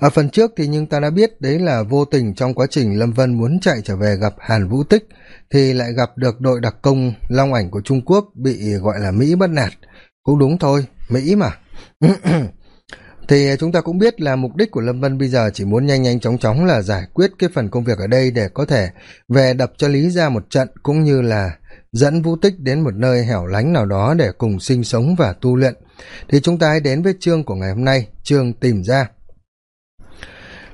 ở phần trước thì nhưng ta đã biết đấy là vô tình trong quá trình lâm vân muốn chạy trở về gặp hàn vũ tích, thì lại gặp được đội đặc công long ảnh của trung quốc bị gọi là mỹ bắt nạt. Cũng đúng thôi, mỹ mà. Thì chúng ta cũng biết là mục đích của lâm vân bây giờ chỉ muốn nhanh nhanh chóng chóng là giải quyết cái phần công việc ở đây để có thể về đập cho lý ra một trận, cũng như là dẫn vũ tích đến một nơi hẻo lánh nào đó để cùng sinh sống và tu luyện. Thì chúng ta hãy đến với chương của ngày hôm nay, chương tìm ra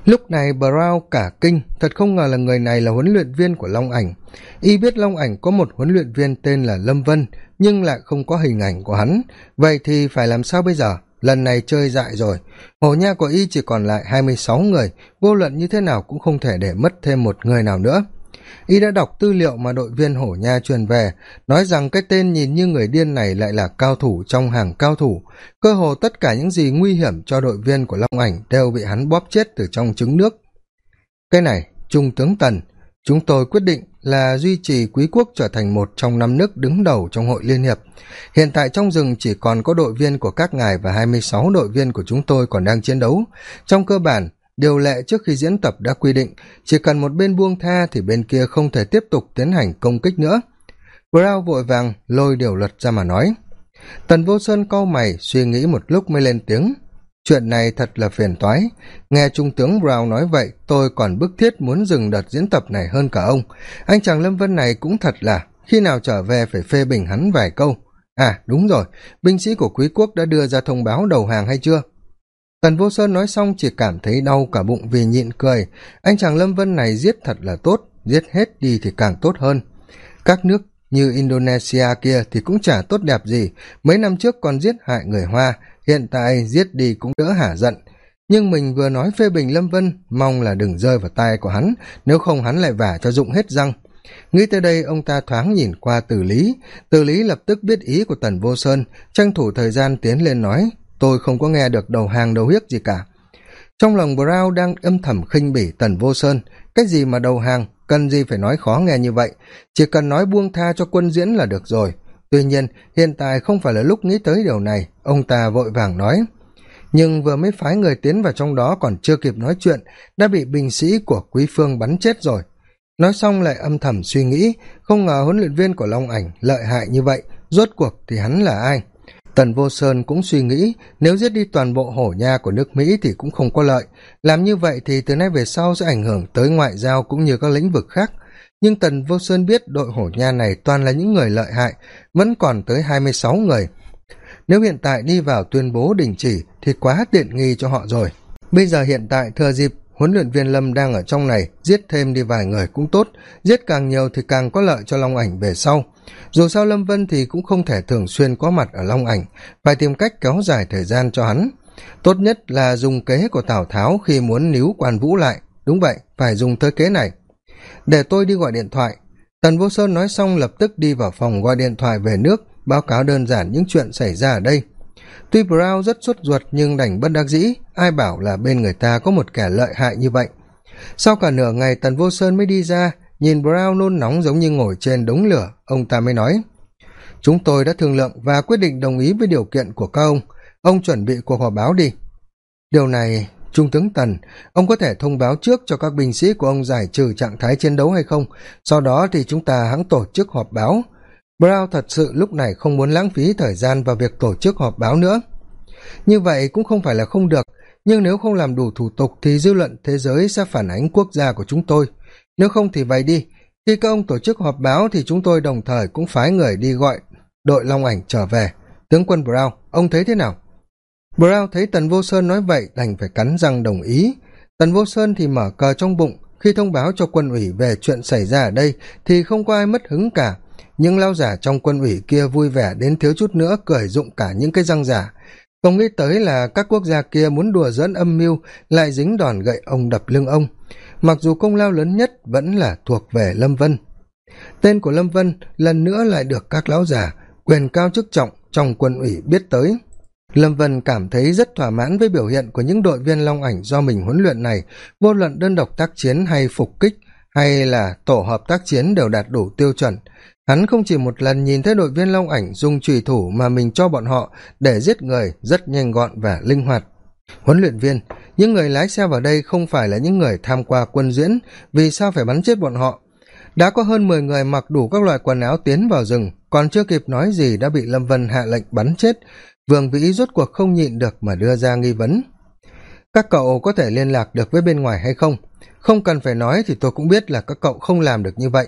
lúc này brown cả kinh, thật không ngờ là người này là huấn luyện viên của long ảnh. Y biết long ảnh có một huấn luyện viên tên là lâm vân, nhưng lại không có hình ảnh của hắn. Vậy thì phải làm sao bây giờ? Lần này chơi dại rồi. Hồ nha của y chỉ còn lại hai mươi sáu người, vô luận như thế nào cũng không thể để mất thêm một người nào nữa y đã đọc tư liệu mà đội viên hổ nha truyền về, nói rằng cái tên nhìn như người điên này lại là cao thủ trong hàng cao thủ. Cơ hồ tất cả những gì nguy hiểm cho đội viên của long ảnh đều bị hắn bóp chết từ trong trứng nước. Cái này, trung tướng tần, chúng tôi quyết định là duy trì quý quốc trở thành một trong năm nước đứng đầu trong hội liên hiệp. Hiện tại trong rừng chỉ còn có đội viên của các ngài và hai mươi sáu đội viên của chúng tôi còn đang chiến đấu. Trong cơ bản điều lệ trước khi diễn tập đã quy định, chỉ cần một bên buông tha thì bên kia không thể tiếp tục tiến hành công kích nữa. Brown vội vàng lôi điều luật ra mà nói. Tần vô sơn cau mày, suy nghĩ một lúc mới lên tiếng. Chuyện này thật là phiền toái. Nghe trung tướng brown nói vậy, tôi còn bức thiết muốn dừng đợt diễn tập này hơn cả ông. Anh chàng lâm vân này cũng thật là, khi nào trở về phải phê bình hắn vài câu. À đúng rồi. Binh sĩ của quý quốc đã đưa ra thông báo đầu hàng hay chưa? Tần vô sơn nói xong chỉ cảm thấy đau cả bụng vì nhịn cười. Anh chàng lâm vân này giết thật là tốt, giết hết đi thì càng tốt hơn. Các nước như indonesia kia thì cũng chả tốt đẹp gì. Mấy năm trước còn giết hại người hoa, hiện tại giết đi cũng đỡ hả giận. Nhưng mình vừa nói phê bình lâm vân, mong là đừng rơi vào tai của hắn, nếu không hắn lại vả cho dụng hết răng. Nghĩ tới đây, ông ta thoáng nhìn qua Tử lý. Tử lý lập tức biết ý của tần vô sơn, tranh thủ thời gian tiến lên nói tôi không có nghe được đầu hàng đầu hiếc gì cả. Trong lòng brown đang âm thầm khinh bỉ tần vô sơn, cái gì mà đầu hàng, cần gì phải nói khó nghe như vậy? Chỉ cần nói buông tha cho quân diễn là được rồi. Tuy nhiên, hiện tại không phải là lúc nghĩ tới điều này, ông ta vội vàng nói. Nhưng vừa mới phái người tiến vào trong đó còn chưa kịp nói chuyện, đã bị binh sĩ của quý phương bắn chết rồi. Nói xong lại âm thầm suy nghĩ, không ngờ huấn luyện viên của long ảnh lợi hại như vậy, rốt cuộc thì hắn là ai? Tần vô sơn cũng suy nghĩ, nếu giết đi toàn bộ hổ nha của nước mỹ thì cũng không có lợi. Làm như vậy thì từ nay về sau sẽ ảnh hưởng tới ngoại giao cũng như các lĩnh vực khác. Nhưng tần vô sơn biết đội hổ nha này toàn là những người lợi hại, vẫn còn tới hai mươi sáu người. Nếu hiện tại đi vào tuyên bố đình chỉ thì quá tiện nghi cho họ rồi. Bây giờ hiện tại, thừa dịp huấn luyện viên lâm đang ở trong này, giết thêm đi vài người cũng tốt, giết càng nhiều thì càng có lợi cho long ảnh về sau. Dù sao lâm vân thì cũng không thể thường xuyên có mặt ở long ảnh, phải tìm cách kéo dài thời gian cho hắn. Tốt nhất là dùng kế của tào tháo khi muốn níu quan vũ lại. Đúng vậy, phải dùng tới kế này. Để tôi đi gọi điện thoại. Tần vô sơn nói xong lập tức đi vào phòng gọi điện thoại về nước, báo cáo đơn giản những chuyện xảy ra ở đây tuy brown rất sốt ruột nhưng đành bất đắc dĩ, ai bảo là bên người ta có một kẻ lợi hại như vậy. Sau cả nửa ngày, tần vô sơn mới đi ra, nhìn brown nôn nóng giống như ngồi trên đống lửa, ông ta mới nói, chúng tôi đã thương lượng và quyết định đồng ý với điều kiện của các ông. Ông chuẩn bị cuộc họp báo đi. Điều này, trung tướng tần, ông có thể thông báo trước cho các binh sĩ của ông giải trừ trạng thái chiến đấu hay không? Sau đó thì chúng ta hãng tổ chức họp báo brown thật sự lúc này không muốn lãng phí thời gian vào việc tổ chức họp báo nữa. Như vậy cũng không phải là không được, nhưng nếu không làm đủ thủ tục thì dư luận thế giới sẽ phản ánh quốc gia của chúng tôi. Nếu không thì vậy đi, khi các ông tổ chức họp báo thì chúng tôi đồng thời cũng phái người đi gọi đội long ảnh trở về. Tướng quân brown, ông thấy thế nào? Brown thấy tần vô sơn nói vậy đành phải cắn răng đồng ý. Tần vô sơn thì mở cờ trong bụng, khi thông báo cho quân ủy về chuyện xảy ra ở đây thì không có ai mất hứng cả những lao giả trong quân ủy kia vui vẻ đến thiếu chút nữa cười dụng cả những cái răng giả. Không nghĩ tới là các quốc gia kia muốn đùa dẫn âm mưu, lại dính đòn gậy ông đập lưng ông. Mặc dù công lao lớn nhất vẫn là thuộc về lâm vân. Tên của lâm vân lần nữa lại được các lão già, quyền cao chức trọng trong quân ủy biết tới. Lâm vân cảm thấy rất thỏa mãn với biểu hiện của những đội viên long ảnh do mình huấn luyện này, vô luận đơn độc tác chiến hay phục kích hay là tổ hợp tác chiến đều đạt đủ tiêu chuẩn. Hắn không chỉ một lần nhìn thấy đội viên long ảnh dùng trùy thủ mà mình cho bọn họ để giết người rất nhanh gọn và linh hoạt. Huấn luyện viên, những người lái xe vào đây không phải là những người tham qua quân diễn, vì sao phải bắn chết bọn họ? Đã có hơn mười người mặc đủ các loại quần áo tiến vào rừng, còn chưa kịp nói gì đã bị lâm vân hạ lệnh bắn chết. Vương vĩ rốt cuộc không nhịn được mà đưa ra nghi vấn các cậu có thể liên lạc được với bên ngoài hay không? Không cần phải nói thì tôi cũng biết là các cậu không làm được như vậy.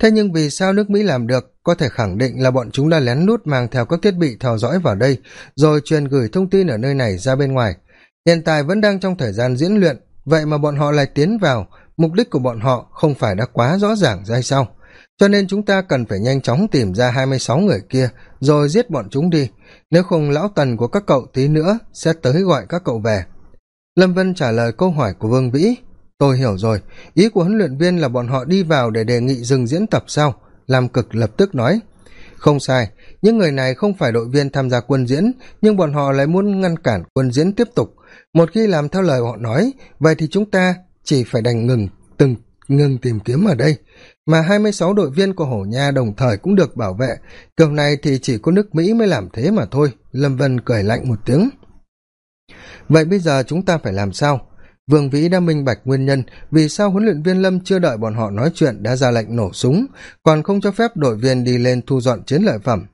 Thế nhưng vì sao nước mỹ làm được, có thể khẳng định là bọn chúng đã lén lút mang theo các thiết bị theo dõi vào đây, rồi truyền gửi thông tin ở nơi này ra bên ngoài. Hiện tại vẫn đang trong thời gian diễn luyện, vậy mà bọn họ lại tiến vào. Mục đích của bọn họ không phải đã quá rõ ràng ra sao? Cho nên chúng ta cần phải nhanh chóng tìm ra hai mươi sáu người kia, rồi giết bọn chúng đi. Nếu không lão tần của các cậu tí nữa sẽ tới gọi các cậu về lâm vân trả lời câu hỏi của vương vĩ. Tôi hiểu rồi. Ý của huấn luyện viên là bọn họ đi vào để đề nghị dừng diễn tập sao Làm cực lập tức nói. Không sai. Những người này không phải đội viên tham gia quân diễn, nhưng bọn họ lại muốn ngăn cản quân diễn tiếp tục. Một khi làm theo lời họ nói, vậy thì chúng ta chỉ phải đành ngừng, từng ngừng tìm kiếm ở đây. Mà hai mươi sáu đội viên của hổ nha đồng thời cũng được bảo vệ. Kiểu này thì chỉ có nước mỹ mới làm thế mà thôi, lâm vân cười lạnh một tiếng vậy bây giờ chúng ta phải làm sao? Vương vĩ đã minh bạch nguyên nhân vì sao huấn luyện viên lâm chưa đợi bọn họ nói chuyện đã ra lệnh nổ súng, còn không cho phép đội viên đi lên thu dọn chiến lợi phẩm.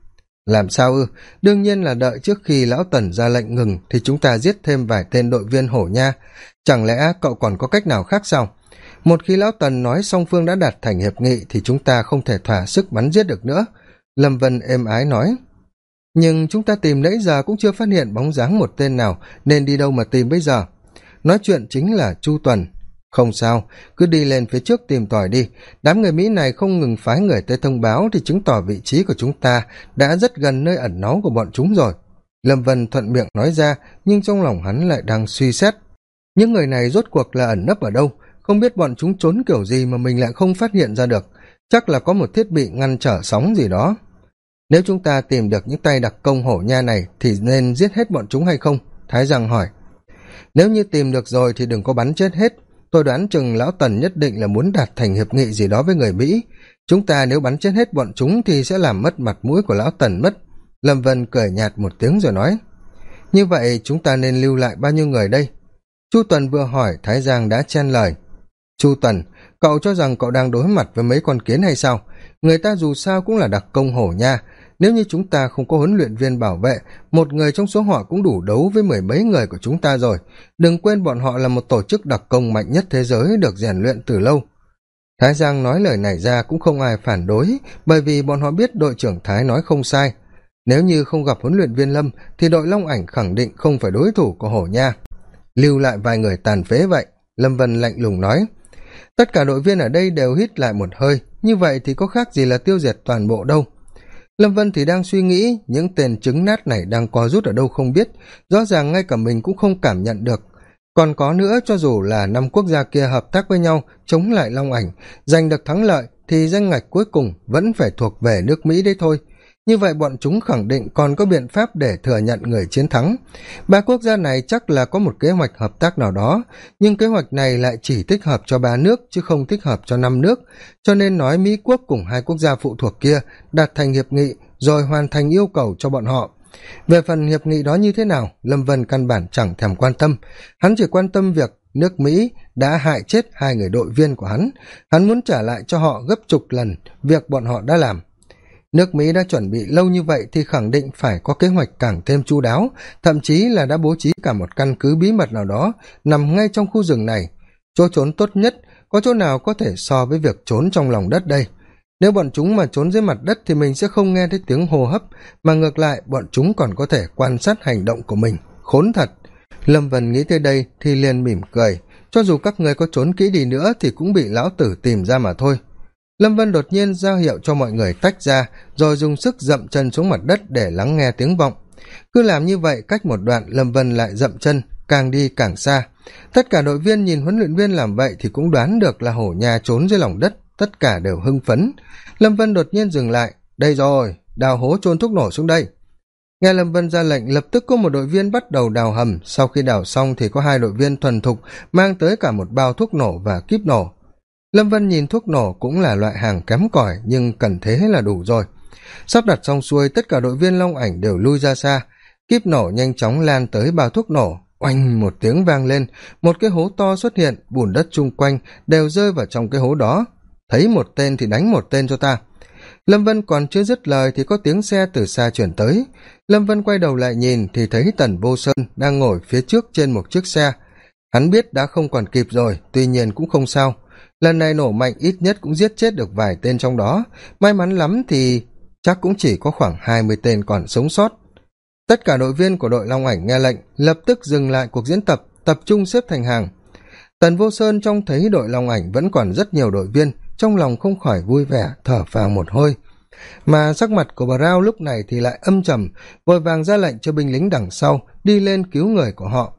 Làm sao ư? Đương nhiên là đợi trước khi lão tần ra lệnh ngừng thì chúng ta giết thêm vài tên đội viên hổ nha. Chẳng lẽ cậu còn có cách nào khác sao? Một khi lão tần nói song phương đã đạt thành hiệp nghị thì chúng ta không thể thỏa sức bắn giết được nữa. Lâm vân êm ái nói nhưng chúng ta tìm nãy giờ cũng chưa phát hiện bóng dáng một tên nào, nên đi đâu mà tìm bây giờ? Nói chuyện chính là chu tuần. Không sao, cứ đi lên phía trước tìm tòi đi. Đám người mỹ này không ngừng phái người tới thông báo thì chứng tỏ vị trí của chúng ta đã rất gần nơi ẩn náu của bọn chúng rồi. Lâm vân thuận miệng nói ra, nhưng trong lòng hắn lại đang suy xét. Những người này rốt cuộc là ẩn nấp ở đâu? Không biết bọn chúng trốn kiểu gì mà mình lại không phát hiện ra được. Chắc là có một thiết bị ngăn trở sóng gì đó nếu chúng ta tìm được những tay đặc công hổ nha này, thì nên giết hết bọn chúng hay không? Thái giang hỏi. Nếu như tìm được rồi thì đừng có bắn chết hết. Tôi đoán chừng lão tần nhất định là muốn đạt thành hiệp nghị gì đó với người mỹ. Chúng ta nếu bắn chết hết bọn chúng thì sẽ làm mất mặt mũi của lão tần mất. Lâm vân cười nhạt một tiếng rồi nói. Như vậy chúng ta nên lưu lại bao nhiêu người đây? Chu tuần vừa hỏi, thái giang đã chen lời. Chu tuần, cậu cho rằng cậu đang đối mặt với mấy con kiến hay sao? Người ta dù sao cũng là đặc công hổ nha nếu như chúng ta không có huấn luyện viên bảo vệ, một người trong số họ cũng đủ đấu với mười mấy người của chúng ta rồi. Đừng quên bọn họ là một tổ chức đặc công mạnh nhất thế giới được rèn luyện từ lâu. Thái giang nói lời này ra cũng không ai phản đối, bởi vì bọn họ biết đội trưởng thái nói không sai. Nếu như không gặp huấn luyện viên lâm, thì đội long ảnh khẳng định không phải đối thủ của hổ nha. Lưu lại vài người tàn phế vậy, lâm vân lạnh lùng nói. Tất cả đội viên ở đây đều hít lại một hơi, như vậy thì có khác gì là tiêu diệt toàn bộ đâu lâm vân thì đang suy nghĩ những tên trứng nát này đang co rút ở đâu không biết. Rõ ràng ngay cả mình cũng không cảm nhận được. Còn có nữa, cho dù là năm quốc gia kia hợp tác với nhau, chống lại long ảnh, giành được thắng lợi, thì danh ngạch cuối cùng vẫn phải thuộc về nước mỹ đấy thôi như vậy bọn chúng khẳng định còn có biện pháp để thừa nhận người chiến thắng. Ba quốc gia này chắc là có một kế hoạch hợp tác nào đó, nhưng kế hoạch này lại chỉ thích hợp cho ba nước, chứ không thích hợp cho năm nước. Cho nên nói mỹ quốc cùng hai quốc gia phụ thuộc kia đạt thành hiệp nghị rồi hoàn thành yêu cầu cho bọn họ. Về phần hiệp nghị đó như thế nào, lâm vân căn bản chẳng thèm quan tâm. Hắn chỉ quan tâm việc nước mỹ đã hại chết hai người đội viên của hắn. Hắn muốn trả lại cho họ gấp chục lần việc bọn họ đã làm nước mỹ đã chuẩn bị lâu như vậy thì khẳng định phải có kế hoạch càng thêm chu đáo, thậm chí là đã bố trí cả một căn cứ bí mật nào đó nằm ngay trong khu rừng này. Chỗ trốn tốt nhất, có chỗ nào có thể so với việc trốn trong lòng đất đây? Nếu bọn chúng mà trốn dưới mặt đất thì mình sẽ không nghe thấy tiếng hô hấp, mà ngược lại, bọn chúng còn có thể quan sát hành động của mình. Khốn thật! Lâm vân nghĩ tới đây thì liền mỉm cười. Cho dù các người có trốn kỹ đi nữa thì cũng bị lão tử tìm ra mà thôi lâm vân đột nhiên ra hiệu cho mọi người tách ra, rồi dùng sức dậm chân xuống mặt đất để lắng nghe tiếng vọng. Cứ làm như vậy, cách một đoạn, lâm vân lại dậm chân, càng đi càng xa. Tất cả đội viên nhìn huấn luyện viên làm vậy thì cũng đoán được là hổ nhà trốn dưới lòng đất, tất cả đều hưng phấn. Lâm vân đột nhiên dừng lại. Đây rồi, đào hố trôn thuốc nổ xuống đây. Nghe lâm vân ra lệnh, lập tức có một đội viên bắt đầu đào hầm. Sau khi đào xong thì có hai đội viên thuần thục, mang tới cả một bao thuốc nổ và kíp nổ lâm vân nhìn thuốc nổ cũng là loại hàng kém cỏi nhưng cần thế là đủ rồi. Sắp đặt xong xuôi, tất cả đội viên long ảnh đều lui ra xa. Kíp nổ nhanh chóng lan tới bao thuốc nổ. Oanh, một tiếng vang lên. Một cái hố to xuất hiện, bùn đất chung quanh đều rơi vào trong cái hố đó. Thấy một tên thì đánh một tên cho ta. Lâm vân còn chưa dứt lời thì có tiếng xe từ xa chuyển tới. Lâm vân quay đầu lại nhìn thì thấy tần vô sơn đang ngồi phía trước trên một chiếc xe. Hắn biết đã không còn kịp rồi, tuy nhiên cũng không sao lần này nổ mạnh ít nhất cũng giết chết được vài tên trong đó. May mắn lắm thì chắc cũng chỉ có khoảng hai mươi tên còn sống sót. Tất cả đội viên của đội long ảnh nghe lệnh, lập tức dừng lại cuộc diễn tập tập trung xếp thành hàng. Tần vô sơn trông thấy đội long ảnh vẫn còn rất nhiều đội viên, trong lòng không khỏi vui vẻ, thở phào một hơi. Mà sắc mặt của bà rao lúc này thì lại âm trầm, vội vàng ra lệnh cho binh lính đằng sau đi lên cứu người của họ.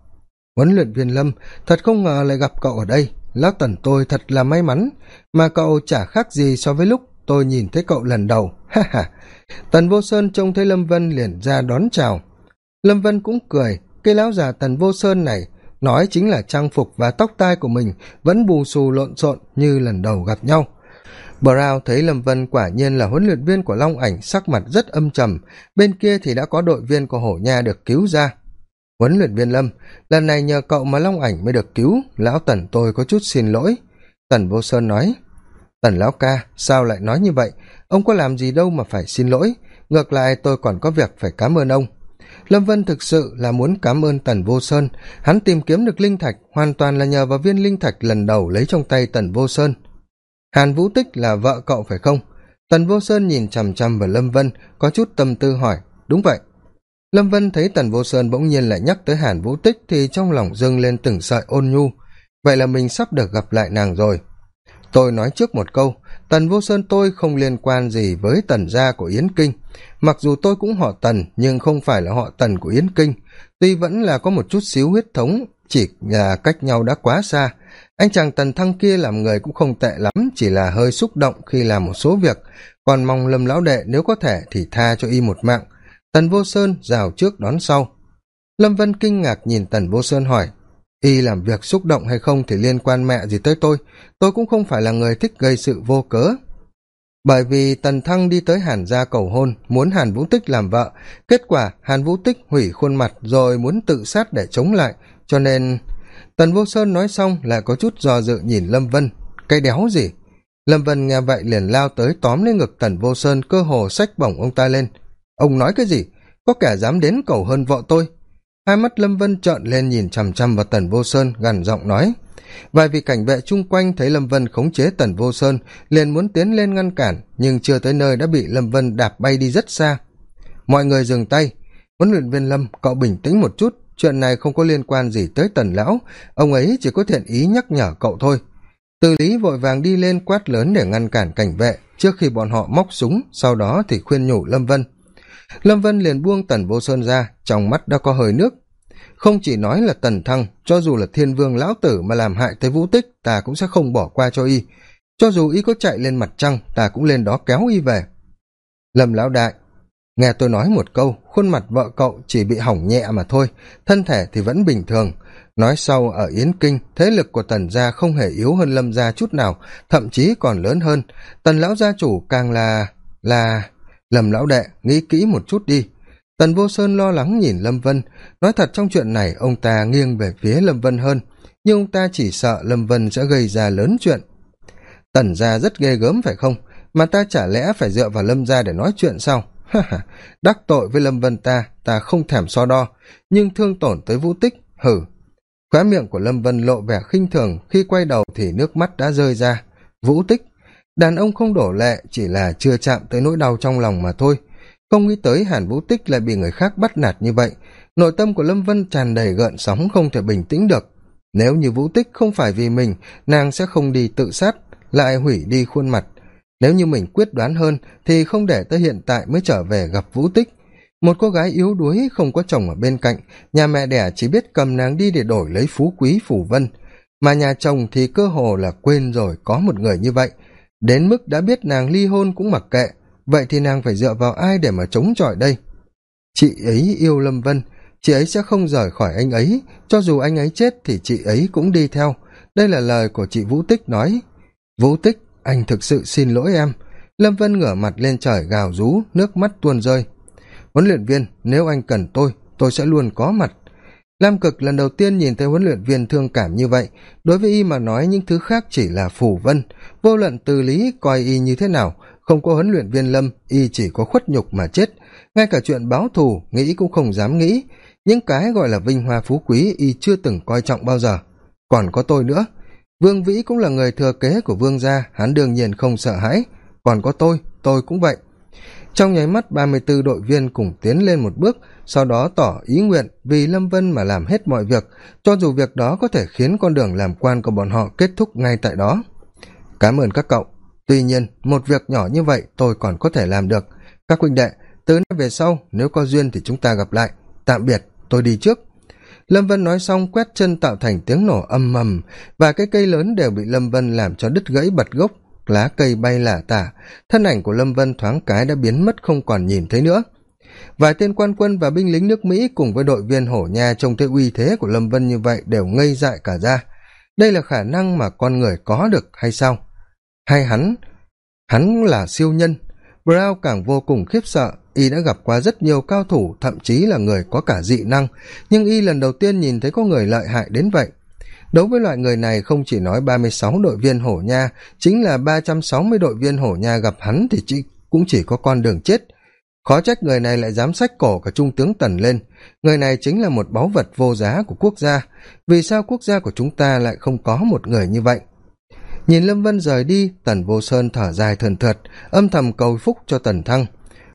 Huấn luyện viên lâm, thật không ngờ lại gặp cậu ở đây lão tần tôi thật là may mắn, mà cậu chả khác gì so với lúc tôi nhìn thấy cậu lần đầu. Ha ha. Tần vô sơn trông thấy lâm vân liền ra đón chào. Lâm vân cũng cười cây lão già tần vô sơn này, nói chính là trang phục và tóc tai của mình vẫn bù xù lộn xộn như lần đầu gặp nhau. Brown thấy lâm vân quả nhiên là huấn luyện viên của long ảnh, sắc mặt rất âm trầm. Bên kia thì đã có đội viên của hổ nha được cứu ra huấn luyện viên lâm, lần này nhờ cậu mà long ảnh mới được cứu. Lão tần tôi có chút xin lỗi. Tần vô sơn nói, tần lão ca, sao lại nói như vậy? Ông có làm gì đâu mà phải xin lỗi. Ngược lại tôi còn có việc phải cám ơn ông. Lâm vân thực sự là muốn cám ơn tần vô sơn. Hắn tìm kiếm được linh thạch, hoàn toàn là nhờ vào viên linh thạch lần đầu lấy trong tay tần vô sơn. Hàn vũ tích là vợ cậu phải không? Tần vô sơn nhìn chằm chằm vào lâm vân, có chút tâm tư hỏi, đúng vậy lâm vân thấy tần vô sơn bỗng nhiên lại nhắc tới hàn vũ tích thì trong lòng dâng lên từng sợi ôn nhu. Vậy là mình sắp được gặp lại nàng rồi. Tôi nói trước một câu, tần vô sơn tôi không liên quan gì với tần gia của yến kinh. Mặc dù tôi cũng họ tần, nhưng không phải là họ tần của yến kinh. Tuy vẫn là có một chút xíu huyết thống, chỉ là cách nhau đã quá xa. Anh chàng tần thăng kia làm người cũng không tệ lắm, chỉ là hơi xúc động khi làm một số việc. Còn mong lâm lão đệ nếu có thể thì tha cho y một mạng tần vô sơn rào trước đón sau. Lâm vân kinh ngạc nhìn tần vô sơn hỏi, y làm việc xúc động hay không thì liên quan mẹ gì tới tôi? Tôi cũng không phải là người thích gây sự vô cớ. Bởi vì tần thăng đi tới hàn gia cầu hôn, muốn hàn vũ tích làm vợ, kết quả hàn vũ tích hủy khuôn mặt rồi muốn tự sát để chống lại, cho nên tần vô sơn nói xong lại có chút dò dự nhìn lâm vân. Cái đéo gì? Lâm vân nghe vậy liền lao tới tóm lấy ngực tần vô sơn, cơ hồ xách bổng ông ta lên ông nói cái gì? Có kẻ dám đến cầu hơn vợ tôi. Hai mắt lâm vân trợn lên nhìn chằm chằm vào tần vô sơn, gằn giọng nói. Vài vị cảnh vệ chung quanh thấy lâm vân khống chế tần vô sơn, liền muốn tiến lên ngăn cản, nhưng chưa tới nơi đã bị lâm vân đạp bay đi rất xa. Mọi người dừng tay. Huấn luyện viên lâm, cậu bình tĩnh một chút, chuyện này không có liên quan gì tới tần lão. Ông ấy chỉ có thiện ý nhắc nhở cậu thôi. Tư lý vội vàng đi lên quát lớn để ngăn cản cảnh vệ, trước khi bọn họ móc súng, sau đó thì khuyên nhủ lâm vân lâm vân liền buông tần vô sơn ra, trong mắt đã có hơi nước. Không chỉ nói là tần thăng, cho dù là thiên vương lão tử mà làm hại tới vũ tích, ta cũng sẽ không bỏ qua cho y. Cho dù y có chạy lên mặt trăng, ta cũng lên đó kéo y về. Lâm lão đại, nghe tôi nói một câu, khuôn mặt vợ cậu chỉ bị hỏng nhẹ mà thôi, thân thể thì vẫn bình thường. Nói sau ở yến kinh, thế lực của tần gia không hề yếu hơn lâm gia chút nào, thậm chí còn lớn hơn. Tần lão gia chủ càng là là lâm lão đệ, nghĩ kỹ một chút đi. Tần vô sơn lo lắng nhìn lâm vân. Nói thật trong chuyện này, ông ta nghiêng về phía lâm vân hơn. Nhưng ông ta chỉ sợ lâm vân sẽ gây ra lớn chuyện. Tần gia rất ghê gớm phải không? Mà ta chả lẽ phải dựa vào lâm gia để nói chuyện sao? Đắc tội với lâm vân ta ta không thèm so đo. Nhưng thương tổn tới vũ tích hử khóe miệng của lâm vân lộ vẻ khinh thường, khi quay đầu thì nước mắt đã rơi ra. Vũ tích đàn ông không đổ lệ, chỉ là chưa chạm tới nỗi đau trong lòng mà thôi. Không nghĩ tới hàn vũ tích lại bị người khác bắt nạt như vậy. Nội tâm của lâm vân tràn đầy gợn sóng không thể bình tĩnh được. Nếu như vũ tích không phải vì mình, nàng sẽ không đi tự sát, lại hủy đi khuôn mặt. Nếu như mình quyết đoán hơn, thì không để tới hiện tại mới trở về gặp vũ tích. Một cô gái yếu đuối không có chồng ở bên cạnh, nhà mẹ đẻ chỉ biết cầm nàng đi để đổi lấy phú quý phủ vân. Mà nhà chồng thì cơ hồ là quên rồi có một người như vậy đến mức đã biết nàng ly hôn cũng mặc kệ, vậy thì nàng phải dựa vào ai để mà chống chọi đây? Chị ấy yêu lâm vân, chị ấy sẽ không rời khỏi anh ấy, cho dù anh ấy chết thì chị ấy cũng đi theo. Đây là lời của chị vũ tích nói. Vũ tích, anh thực sự xin lỗi em. Lâm vân ngửa mặt lên trời gào rú, nước mắt tuôn rơi. Huấn luyện viên, nếu anh cần tôi tôi sẽ luôn có mặt lam cực lần đầu tiên nhìn thấy huấn luyện viên thương cảm như vậy. Đối với y mà nói, những thứ khác chỉ là phủ vân. Vô luận từ lý coi y như thế nào, không có huấn luyện viên lâm, y chỉ có khuất nhục mà chết. Ngay cả chuyện báo thù, nghĩ cũng không dám nghĩ. Những cái gọi là vinh hoa phú quý, y chưa từng coi trọng bao giờ. Còn có tôi nữa. Vương vĩ cũng là người thừa kế của vương gia, hắn đương nhiên không sợ hãi. Còn có tôi tôi cũng vậy trong nháy mắt, ba mươi b ố đội viên cùng tiến lên một bước, sau đó tỏ ý nguyện vì lâm vân mà làm hết mọi việc, cho dù việc đó có thể khiến con đường làm quan của bọn họ kết thúc ngay tại đó. Cảm ơn các cậu. Tuy nhiên, một việc nhỏ như vậy tôi còn có thể làm được. Các huynh đệ, từ nay về sau, nếu có duyên thì chúng ta gặp lại. Tạm biệt, tôi đi trước. Lâm vân nói xong, quét chân tạo thành tiếng nổ âm mầm và cái cây lớn đều bị lâm vân làm cho đứt gãy bật gốc lá cây bay lả tả, thân ảnh của lâm vân thoáng cái đã biến mất không còn nhìn thấy nữa. Vài tên quan quân và binh lính nước mỹ cùng với đội viên hổ nha trông thấy uy thế của lâm vân như vậy đều ngây dại cả ra. Đây là khả năng mà con người có được hay sao? Hay hắn hắn là siêu nhân? Brown càng vô cùng khiếp sợ, y đã gặp qua rất nhiều cao thủ, thậm chí là người có cả dị năng, nhưng y lần đầu tiên nhìn thấy có người lợi hại đến vậy đối với loại người này không chỉ nói ba mươi sáu đội viên hổ nha chính là ba trăm sáu mươi đội viên hổ nha gặp hắn thì chỉ, cũng chỉ có con đường chết. Khó trách người này lại dám sách cổ cả trung tướng tần lên. Người này chính là một báu vật vô giá của quốc gia. Vì sao quốc gia của chúng ta lại không có một người như vậy? Nhìn lâm vân rời đi tần vô sơn thở dài thườn thượt âm thầm cầu phúc cho tần thăng.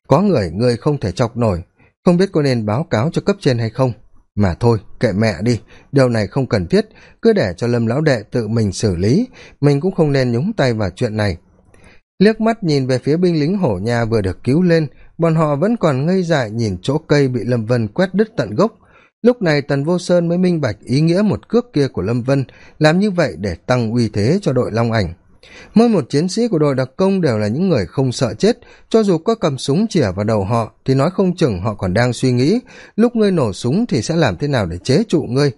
Có người người không thể chọc nổi. Không biết có nên báo cáo cho cấp trên hay không? Mà thôi, kệ mẹ đi, điều này không cần thiết, cứ để cho lâm lão đệ tự mình xử lý, mình cũng không nên nhúng tay vào chuyện này. Liếc mắt nhìn về phía binh lính hổ nha vừa được cứu lên, bọn họ vẫn còn ngây dại nhìn chỗ cây bị lâm vân quét đứt tận gốc. Lúc này tần vô sơn mới minh bạch ý nghĩa một cước kia của lâm vân, làm như vậy để tăng uy thế cho đội long ảnh mỗi một chiến sĩ của đội đặc công đều là những người không sợ chết. Cho dù có cầm súng chĩa vào đầu họ, thì nói không chừng họ còn đang suy nghĩ, lúc ngươi nổ súng thì sẽ làm thế nào để chế trụ ngươi.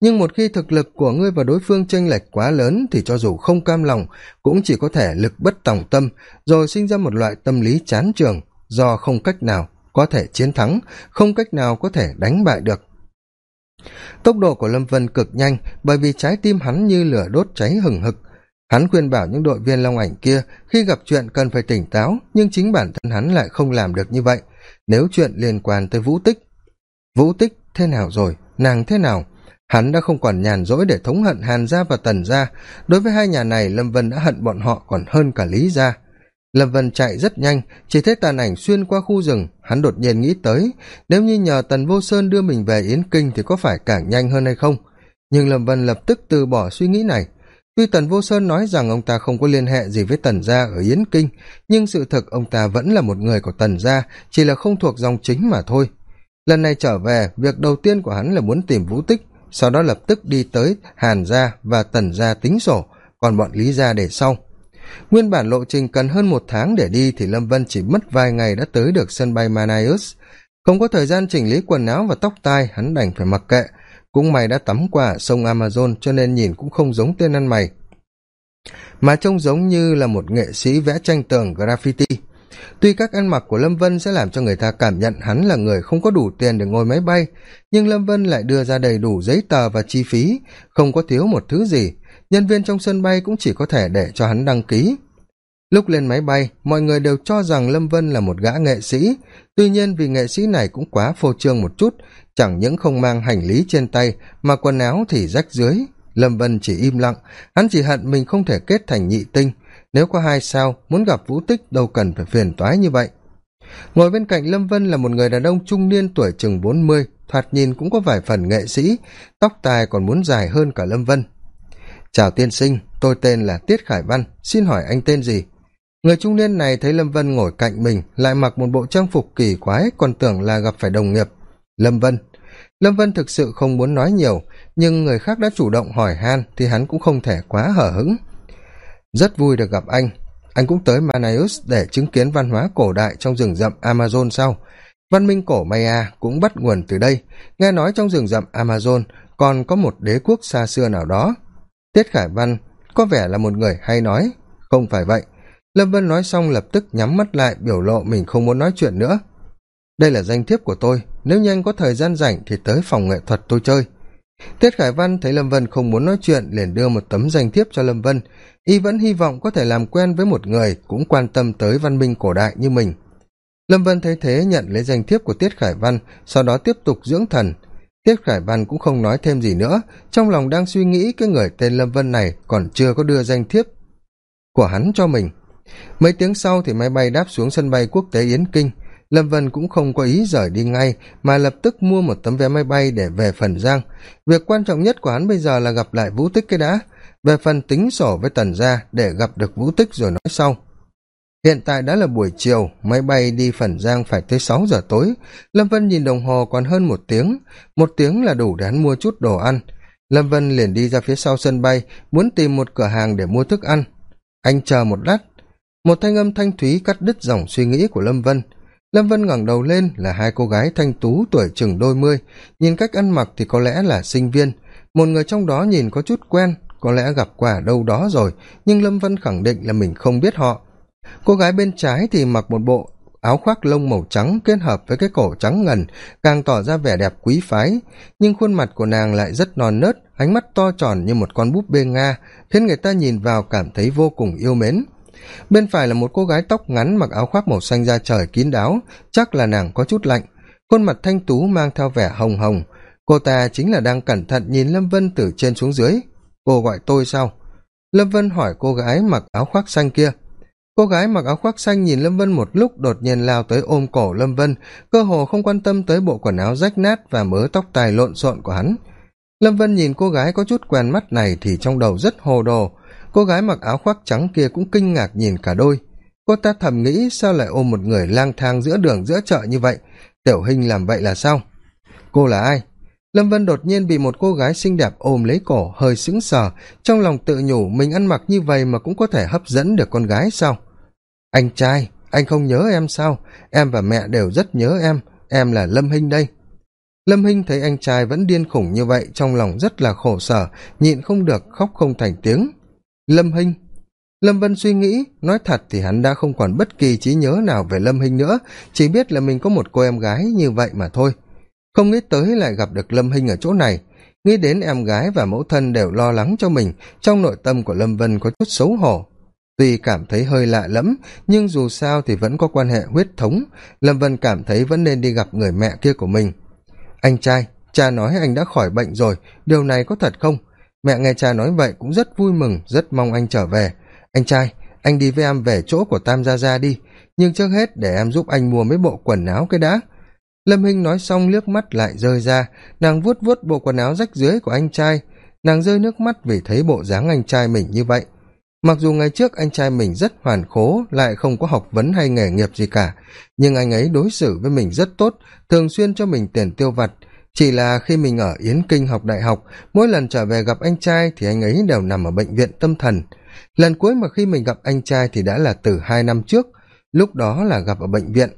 Nhưng một khi thực lực của ngươi và đối phương chênh lệch quá lớn thì cho dù không cam lòng, cũng chỉ có thể lực bất tòng tâm, rồi sinh ra một loại tâm lý chán trường, do không cách nào có thể chiến thắng, không cách nào có thể đánh bại được. Tốc độ của lâm vân cực nhanh, bởi vì trái tim hắn như lửa đốt cháy hừng hực hắn khuyên bảo những đội viên long ảnh kia khi gặp chuyện cần phải tỉnh táo, nhưng chính bản thân hắn lại không làm được như vậy. Nếu chuyện liên quan tới vũ tích vũ tích thế nào rồi? Nàng thế nào? Hắn đã không còn nhàn rỗi để thống hận hàn gia và tần gia. Đối với hai nhà này, lâm vân đã hận bọn họ còn hơn cả lý gia. Lâm vân chạy rất nhanh, chỉ thấy tàn ảnh xuyên qua khu rừng. Hắn đột nhiên nghĩ tới, nếu như nhờ tần vô sơn đưa mình về yến kinh thì có phải càng nhanh hơn hay không? Nhưng lâm vân lập tức từ bỏ suy nghĩ này tuy tần vô sơn nói rằng ông ta không có liên hệ gì với tần gia ở yến kinh, nhưng sự thực ông ta vẫn là một người của tần gia, chỉ là không thuộc dòng chính mà thôi. Lần này trở về, việc đầu tiên của hắn là muốn tìm vũ tích, sau đó lập tức đi tới hàn gia và tần gia tính sổ, còn bọn lý gia để sau. Nguyên bản lộ trình cần hơn một tháng để đi thì lâm vân chỉ mất vài ngày đã tới được sân bay manius. Không có thời gian chỉnh lý quần áo và tóc tai, hắn đành phải mặc kệ cũng may đã tắm qua sông amazon cho nên nhìn cũng không giống tên ăn mày. Mà trông giống như là một nghệ sĩ vẽ tranh tường graffiti. Tuy các ăn mặc của lâm vân sẽ làm cho người ta cảm nhận hắn là người không có đủ tiền để ngồi máy bay, nhưng lâm vân lại đưa ra đầy đủ giấy tờ và chi phí, không có thiếu một thứ gì. Nhân viên trong sân bay cũng chỉ có thể để cho hắn đăng ký lúc lên máy bay, mọi người đều cho rằng lâm vân là một gã nghệ sĩ. Tuy nhiên vì nghệ sĩ này cũng quá phô trương một chút, chẳng những không mang hành lý trên tay, mà quần áo thì rách dưới. Lâm vân chỉ im lặng, hắn chỉ hận mình không thể kết thành nhị tinh. Nếu có hai sao, muốn gặp vũ tích đâu cần phải phiền toái như vậy. Ngồi bên cạnh lâm vân là một người đàn ông trung niên tuổi chừng bốn mươi, thoạt nhìn cũng có vài phần nghệ sĩ, tóc tài còn muốn dài hơn cả lâm vân. Chào tiên sinh, tôi tên là tiết khải văn, xin hỏi anh tên gì? Người trung niên này thấy lâm vân ngồi cạnh mình, lại mặc một bộ trang phục kỳ quái, còn tưởng là gặp phải đồng nghiệp. Lâm vân. Lâm vân thực sự không muốn nói nhiều, nhưng người khác đã chủ động hỏi han thì hắn cũng không thể quá hở hững. Rất vui được gặp anh. Anh cũng tới Manaus để chứng kiến văn hóa cổ đại trong rừng rậm amazon sau. Văn minh cổ maya cũng bắt nguồn từ đây. Nghe nói trong rừng rậm amazon còn có một đế quốc xa xưa nào đó. Tiết khải văn có vẻ là một người hay nói. Không phải vậy lâm vân nói xong lập tức nhắm mắt lại, biểu lộ mình không muốn nói chuyện nữa. Đây là danh thiếp của tôi, nếu như anh có thời gian rảnh thì tới phòng nghệ thuật tôi chơi. Tiết khải văn thấy lâm vân không muốn nói chuyện, liền đưa một tấm danh thiếp cho lâm vân. Y vẫn hy vọng có thể làm quen với một người cũng quan tâm tới văn minh cổ đại như mình. Lâm vân thấy thế nhận lấy danh thiếp của tiết khải văn, sau đó tiếp tục dưỡng thần. Tiết khải văn cũng không nói thêm gì nữa, trong lòng đang suy nghĩ cái người tên lâm vân này còn chưa có đưa danh thiếp của hắn cho mình mấy tiếng sau thì máy bay đáp xuống sân bay quốc tế yến kinh. Lâm vân cũng không có ý rời đi ngay, mà lập tức mua một tấm vé máy bay để về phần giang. Việc quan trọng nhất của hắn bây giờ là gặp lại vũ tích cái đã. Về phần tính sổ với tần gia để gặp được vũ tích rồi nói sau. Hiện tại đã là buổi chiều, máy bay đi phần giang phải tới sáu giờ tối. Lâm vân nhìn đồng hồ còn hơn một tiếng. Một tiếng là đủ để hắn mua chút đồ ăn. Lâm vân liền đi ra phía sau sân bay, muốn tìm một cửa hàng để mua thức ăn. Anh chờ một lát một thanh âm thanh thúy cắt đứt dòng suy nghĩ của lâm vân. Lâm vân ngẩng đầu lên là hai cô gái thanh tú tuổi chừng đôi mươi. Nhìn cách ăn mặc thì có lẽ là sinh viên. Một người trong đó nhìn có chút quen, có lẽ gặp qua ở đâu đó rồi, nhưng lâm vân khẳng định là mình không biết họ. Cô gái bên trái thì mặc một bộ áo khoác lông màu trắng kết hợp với cái cổ trắng ngần, càng tỏ ra vẻ đẹp quý phái. Nhưng khuôn mặt của nàng lại rất non nớt, ánh mắt to tròn như một con búp bê nga, khiến người ta nhìn vào cảm thấy vô cùng yêu mến bên phải là một cô gái tóc ngắn mặc áo khoác màu xanh da trời kín đáo, chắc là nàng có chút lạnh. Khuôn mặt thanh tú mang theo vẻ hồng hồng. Cô ta chính là đang cẩn thận nhìn lâm vân từ trên xuống dưới. Cô gọi tôi sao? Lâm vân hỏi cô gái mặc áo khoác xanh kia. Cô gái mặc áo khoác xanh nhìn lâm vân một lúc đột nhiên lao tới ôm cổ lâm vân, cơ hồ không quan tâm tới bộ quần áo rách nát và mớ tóc tài lộn xộn của hắn. Lâm vân nhìn cô gái có chút quen mắt này thì trong đầu rất hồ đồ cô gái mặc áo khoác trắng kia cũng kinh ngạc nhìn cả đôi. Cô ta thầm nghĩ sao lại ôm một người lang thang giữa đường giữa chợ như vậy? Tiểu hình làm vậy là sao? Cô là ai? Lâm vân đột nhiên bị một cô gái xinh đẹp ôm lấy cổ, hơi sững sờ. Trong lòng tự nhủ mình ăn mặc như vậy mà cũng có thể hấp dẫn được con gái sao? Anh trai, anh không nhớ em sao? Em và mẹ đều rất nhớ em. Em là lâm hinh đây. Lâm hinh thấy anh trai vẫn điên khủng như vậy, trong lòng rất là khổ sở, nhịn không được khóc không thành tiếng lâm hinh. Lâm vân suy nghĩ, nói thật thì hắn đã không còn bất kỳ trí nhớ nào về lâm hinh nữa, chỉ biết là mình có một cô em gái như vậy mà thôi. Không nghĩ tới lại gặp được lâm hinh ở chỗ này. Nghĩ đến em gái và mẫu thân đều lo lắng cho mình, trong nội tâm của lâm vân có chút xấu hổ. Tuy cảm thấy hơi lạ lẫm, nhưng dù sao thì vẫn có quan hệ huyết thống. Lâm vân cảm thấy vẫn nên đi gặp người mẹ kia của mình. Anh trai, cha nói anh đã khỏi bệnh rồi, điều này có thật không? Mẹ nghe cha nói vậy cũng rất vui mừng, rất mong anh trở về. Anh trai, anh đi với em về chỗ của tam gia gia đi. Nhưng trước hết để em giúp anh mua mấy bộ quần áo cái đã. Lâm hinh nói xong liếc mắt lại rơi ra. Nàng vuốt vuốt bộ quần áo rách dưới của anh trai. Nàng rơi nước mắt vì thấy bộ dáng anh trai mình như vậy. Mặc dù ngày trước anh trai mình rất hoàn khố, lại không có học vấn hay nghề nghiệp gì cả, nhưng anh ấy đối xử với mình rất tốt, thường xuyên cho mình tiền tiêu vặt chỉ là khi mình ở yến kinh học đại học, mỗi lần trở về gặp anh trai thì anh ấy đều nằm ở bệnh viện tâm thần. Lần cuối mà khi mình gặp anh trai thì đã là từ hai năm trước, lúc đó là gặp ở bệnh viện.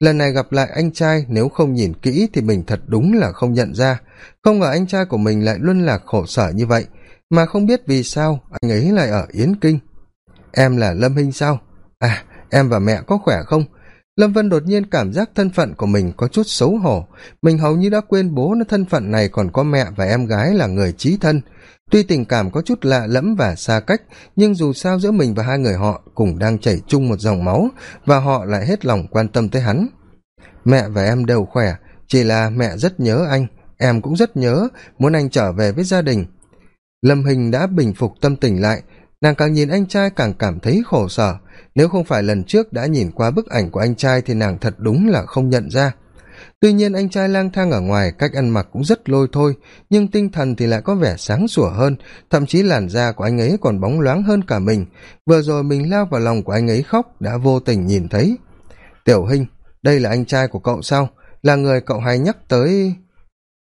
Lần này gặp lại anh trai, nếu không nhìn kỹ thì mình thật đúng là không nhận ra. Không ngờ anh trai của mình lại luôn là khổ sở như vậy, mà không biết vì sao anh ấy lại ở yến kinh. Em là lâm hinh sao? À em và mẹ có khỏe không? Lâm vân đột nhiên cảm giác thân phận của mình có chút xấu hổ. Mình hầu như đã quên bố nó thân phận này còn có mẹ và em gái là người trí thân. Tuy tình cảm có chút lạ lẫm và xa cách, nhưng dù sao giữa mình và hai người họ cùng đang chảy chung một dòng máu, và họ lại hết lòng quan tâm tới hắn. Mẹ và em đều khỏe, chỉ là mẹ rất nhớ anh, em cũng rất nhớ, muốn anh trở về với gia đình. Lâm hình đã bình phục tâm tình lại nàng càng nhìn anh trai càng cảm thấy khổ sở. Nếu không phải lần trước đã nhìn qua bức ảnh của anh trai thì nàng thật đúng là không nhận ra. Tuy nhiên anh trai lang thang ở ngoài cách ăn mặc cũng rất lôi thôi, nhưng tinh thần thì lại có vẻ sáng sủa hơn, thậm chí làn da của anh ấy còn bóng loáng hơn cả mình. Vừa rồi mình lao vào lòng của anh ấy khóc, đã vô tình nhìn thấy. Tiểu hình đây là anh trai của cậu sao? Là người cậu hay nhắc tới